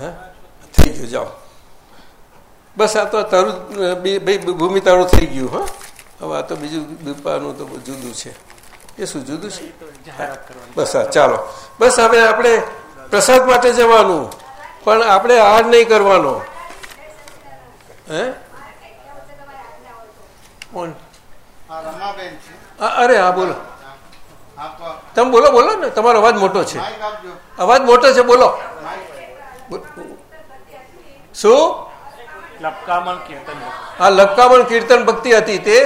હા? થઈ ગયું જાઓ. બસ આ તો તારું ભાઈ ભૂમિ તારું થઈ ગયું હા. હવે આ તો બીજું દીપાનું તો જુદું છે. એ શું જુદું છે? બસ હા ચાલો. બસ હવે આપણે પ્રસાદ માટે જવાનું. પણ આપણે હાર નહીં કરવાનો. હે? કોણ? અરે હા બોલો. તમે બોલો બોલો ને. તમારો અવાજ મોટો છે. અવાજ મોટો છે બોલો. શું? લપકામણ કીર્તન હા લપકામણ કીર્તન ભક્તિ હતી તે.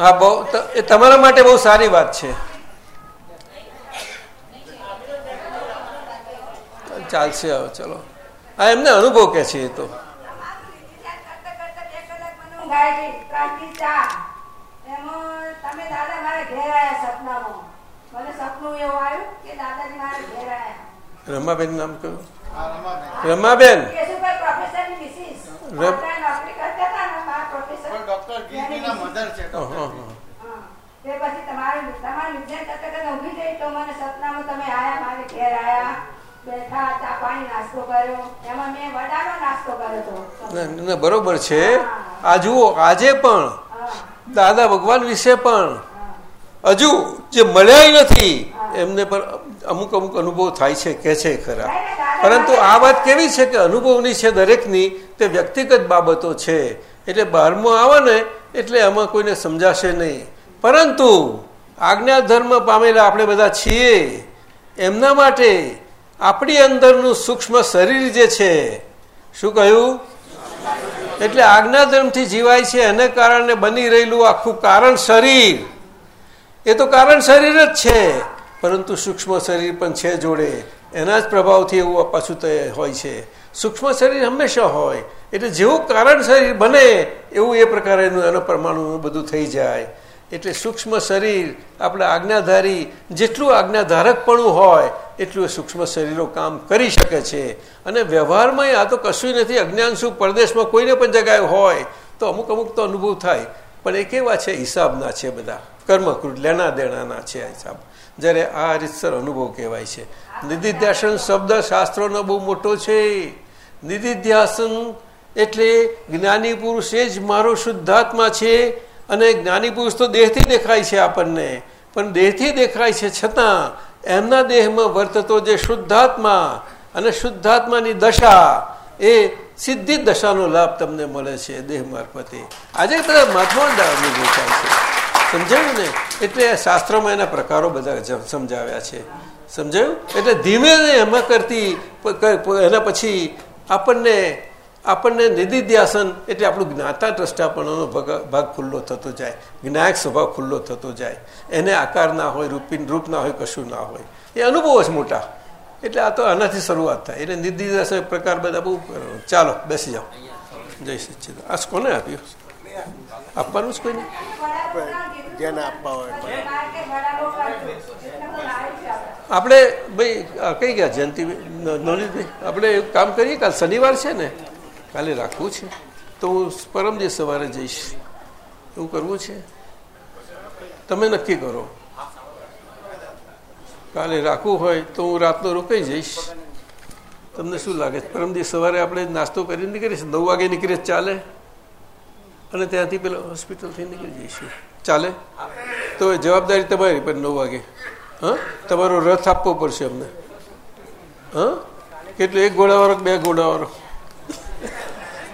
હા બહુ એ તમારા માટે બહુ સારી વાત છે. ચાલશે હવે ચલો. હા એમને અનુભવ કે છે એ તો. રમાબેન નામ કયું? રમાબેન. પછી તમારું તમારું વિજ્ઞાન કરતા કરતા ઊભી જઈ તો મને સપનામાં તમે આયા મારે ઘેર આયા બેઠા ચા પાણી નાસ્તો કર્યો. એમાં મેં વડાનો નાસ્તો કર્યો હતો બરોબર છે. આ જુઓ આજે પણ દાદા ભગવાન વિશે પણ હજુ જે મળ્યા નથી એમને પણ અમુક અમુક અનુભવ થાય છે કે છે ખરા. પરંતુ આ વાત કેવી છે કે અનુભવની છે દરેકની તે વ્યક્તિગત બાબતો છે. એટલે બહારમાં આવે ને, એટલે આમાં કોઈને સમજાશે નહીં. પરંતુ આજ્ઞા ધર્મ પામેલા આપણે બધા છીએ. એમના માટે આપણી અંદરનું સૂક્ષ્મ શરીર જે છે, શું કહ્યું? એટલે આજ્ઞા ધર્મથી જીવાય છે, એને કારણે બની રહેલું આખું કારણ શરીર. એ તો કારણ શરીર જ છે, પરંતુ સૂક્ષ્મ શરીર પણ છે જોડે. એના જ પ્રભાવથી એવું પાછું હોય છે. સૂક્ષ્મ શરીર હંમેશા હોય. એટલે જેવું કારણ શરીર બને, એવું એ પ્રકારેનું એનું પરમાણુ બધું થઈ જાય. એટલે સૂક્ષ્મ શરીર, આપણે આજ્ઞાધારી, જેટલું આજ્ઞાધારકપણું હોય, એટલું સૂક્ષ્મ શરીરો કામ કરી શકે છે. અને વ્યવહારમાં આ તો કશું નથી. અજ્ઞાન સુખ પરદેશમાં કોઈને પણ જગ્યાએ હોય, તો અમુક અમુક તો અનુભવ થાય. પણ એ કેવા છે, હિસાબના છે બધા. કર્મકૃત લેણા દેણાના છે હિસાબ. જ્યારે આ રીતસર અનુભવ કહેવાય છે. નિધિધ્યાસન શબ્દ શાસ્ત્રોનો બહુ મોટો છે. નિધિધ્યાસન એટલે જ્ઞાની પુરુષ એ જ મારો શુદ્ધાત્મા છે અને જ્ઞાની પુરુષ તો દેહથી દેખાય છે આપણને. પણ દેહથી દેખાય છે છતાં એમના દેહમાં વર્તતો જે શુદ્ધાત્મા અને શુદ્ધાત્માની દશા એ સિદ્ધિ દશાનો લાભ તમને મળે છે દેહ મારફતે. આજે તમે મહાત્મા અનુભવ થાય છે. સમજાયું ને? એટલે શાસ્ત્રોમાં એના પ્રકારો બધા સમજાવ્યા છે. સમજાયું? એટલે ધીમે એમાં કરતી એના પછી આપણને આપણને નિધિધ્યાસન એટલે આપણું જ્ઞાતા દ્રષ્ટાપણનો ભાગ ખુલ્લો થતો જાય જ્ઞાયક સ્વભાવ ખુલ્લો થતો જાય. એને આકાર ના હોય રૂપી રૂપ ના હોય કશું ના હોય. એ અનુભવો જ મોટા. એટલે આ તો આનાથી શરૂઆત થાય. એટલે નિધિધ્યાસન પ્રકાર બધા બહુ ચાલો બેસી જાઓ. જય સચિદ આ કોને આપ્યું? આપવાનું જ કોઈ નહીં આપવા હોય આપણે, ભાઈ કઈ ગયા, જયંતિ નવનીતભાઈ? આપણે એક કામ કરીએ, કાલ શનિવાર છે ને, કાલે રાખવું છે. તો હું પરમ દિવસ સવારે જઈશ. એવું કરવું છે? તમે નક્કી કરો. કાલે રાખવું હોય તો હું રાતનો રોકાઈ જઈશ. તમને શું લાગે? પરમ દિવસ સવારે આપણે નાસ્તો કરીને નીકળીશ નવ વાગે નીકળે ચાલે? અને ત્યાંથી પેલા હોસ્પિટલથી નીકળી જઈશું. ચાલે? તો જવાબદારી તમારી, પણ નવ વાગે. હા? તમારો રથ આપવો પડશે અમને. હા? કેટલું એક ઘોડાવાળો બે ઘોડાવાળો?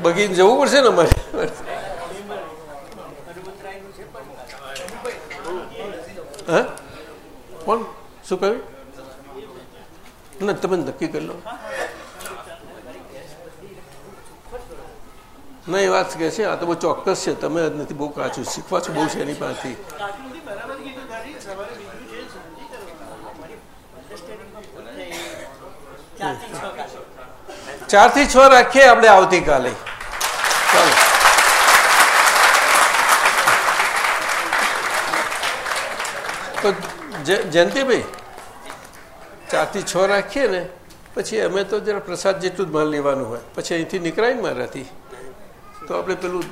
બગીને જવું પડશે ને અમારે? હા? કોણ? શું કહ્યું? ના તમે નક્કી કરી લો. ના, એ વાત કે છે, આ તો બહુ ચોક્કસ છે, તમે નથી, બહુ કાચું શીખવા છો, બહુ છે એની પાસેથી. ચારથી છ રાખીએ આપણે આવતીકાલે. ચાલો. તો જયંતિભાઈ ચારથી છ રાખીએ ને, પછી અમે તો જરા પ્રસાદ જેટલું જ માલ લેવાનું હોય. પછી અહીંથી નીકળાય ને મારાથી. તો આપણે પેલું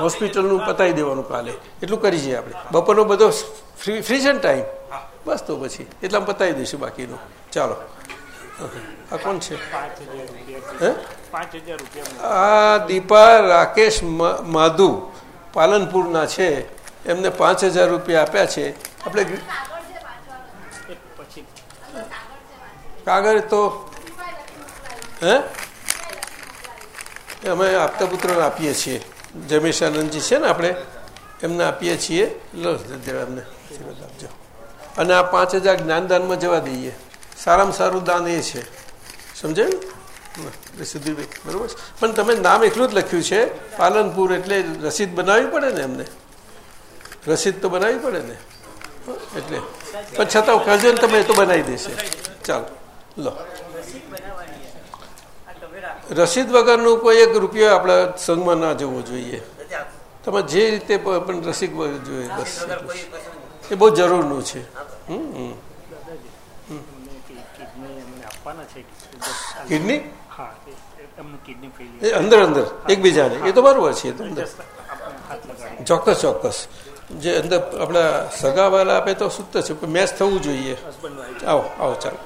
હોસ્પિટલનું પતાવી દેવાનું કાલે. એટલું કરી જઈએ આપણે. બપોરનો બધો ફ્રી ફ્રી છે ને ટાઈમ. બસ તો પછી. એટલા પતાવી દઈશું બાકીનું. ચાલો. આ કોણ છે? આ દીપા રાકેશ માધુ પાલનપુરના છે. એમને પાંચ હજાર રૂપિયા આપ્યા છે. આપણે કાગળ તો હે? અમે આપતા પુત્રોને આપીએ છીએ. જમેશાનંદજી છે ને આપણે? એમને આપીએ છીએ. લો એમને આપજો. અને આ પાંચ હજાર જ્ઞાનદાનમાં જવા દઈએ. સારામાં સારું દાન એ છે. સમજાયું? સિદ્ધિભાઈ બરોબર પણ તમે નામ એટલું જ લખ્યું છે. પાલનપુર એટલે રસીદ બનાવવી પડે ને એમને? રસીદ તો બનાવવી પડે ને? એટલે. પણ છતાં કરજો ને તમે તો બનાવી દેશે. ચાલો, લો. રસીદ વગરનું કોઈ એક રૂપિયો આપણા સંઘમાં ના જવો જોઈએ. તમે જે રીતે પણ રસીદ જોઈએ, બસ. એ બહુ જરૂરનું છે. હમ. કિડની એ અંદર અંદર. એકબીજાને. એ તો બરોબર છે ચોક્કસ ચોક્કસ. જે અંદર આપણા સગાવાલા આપે તો સૂત્ર છે મેચ થવું જોઈએ. આવો આવો ચાલો.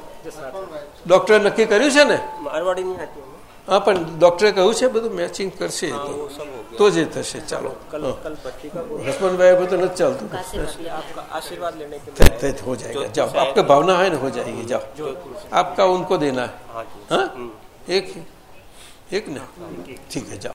ડોક્ટરે નક્કી કર્યું છે ને? હા પણ ડોક્ટરે કહ્યું છે બધું મેચિંગ કરશે તો તો જ થશે ચાલો હસબન્ડ બધું નથી ચાલતું आशीर्वाद लेने के हो जाएगा जाओ आपका भावना है ना हो जाएगी जाओ आपका उनको देना है हाँ एक एक ना ठीक है जाओ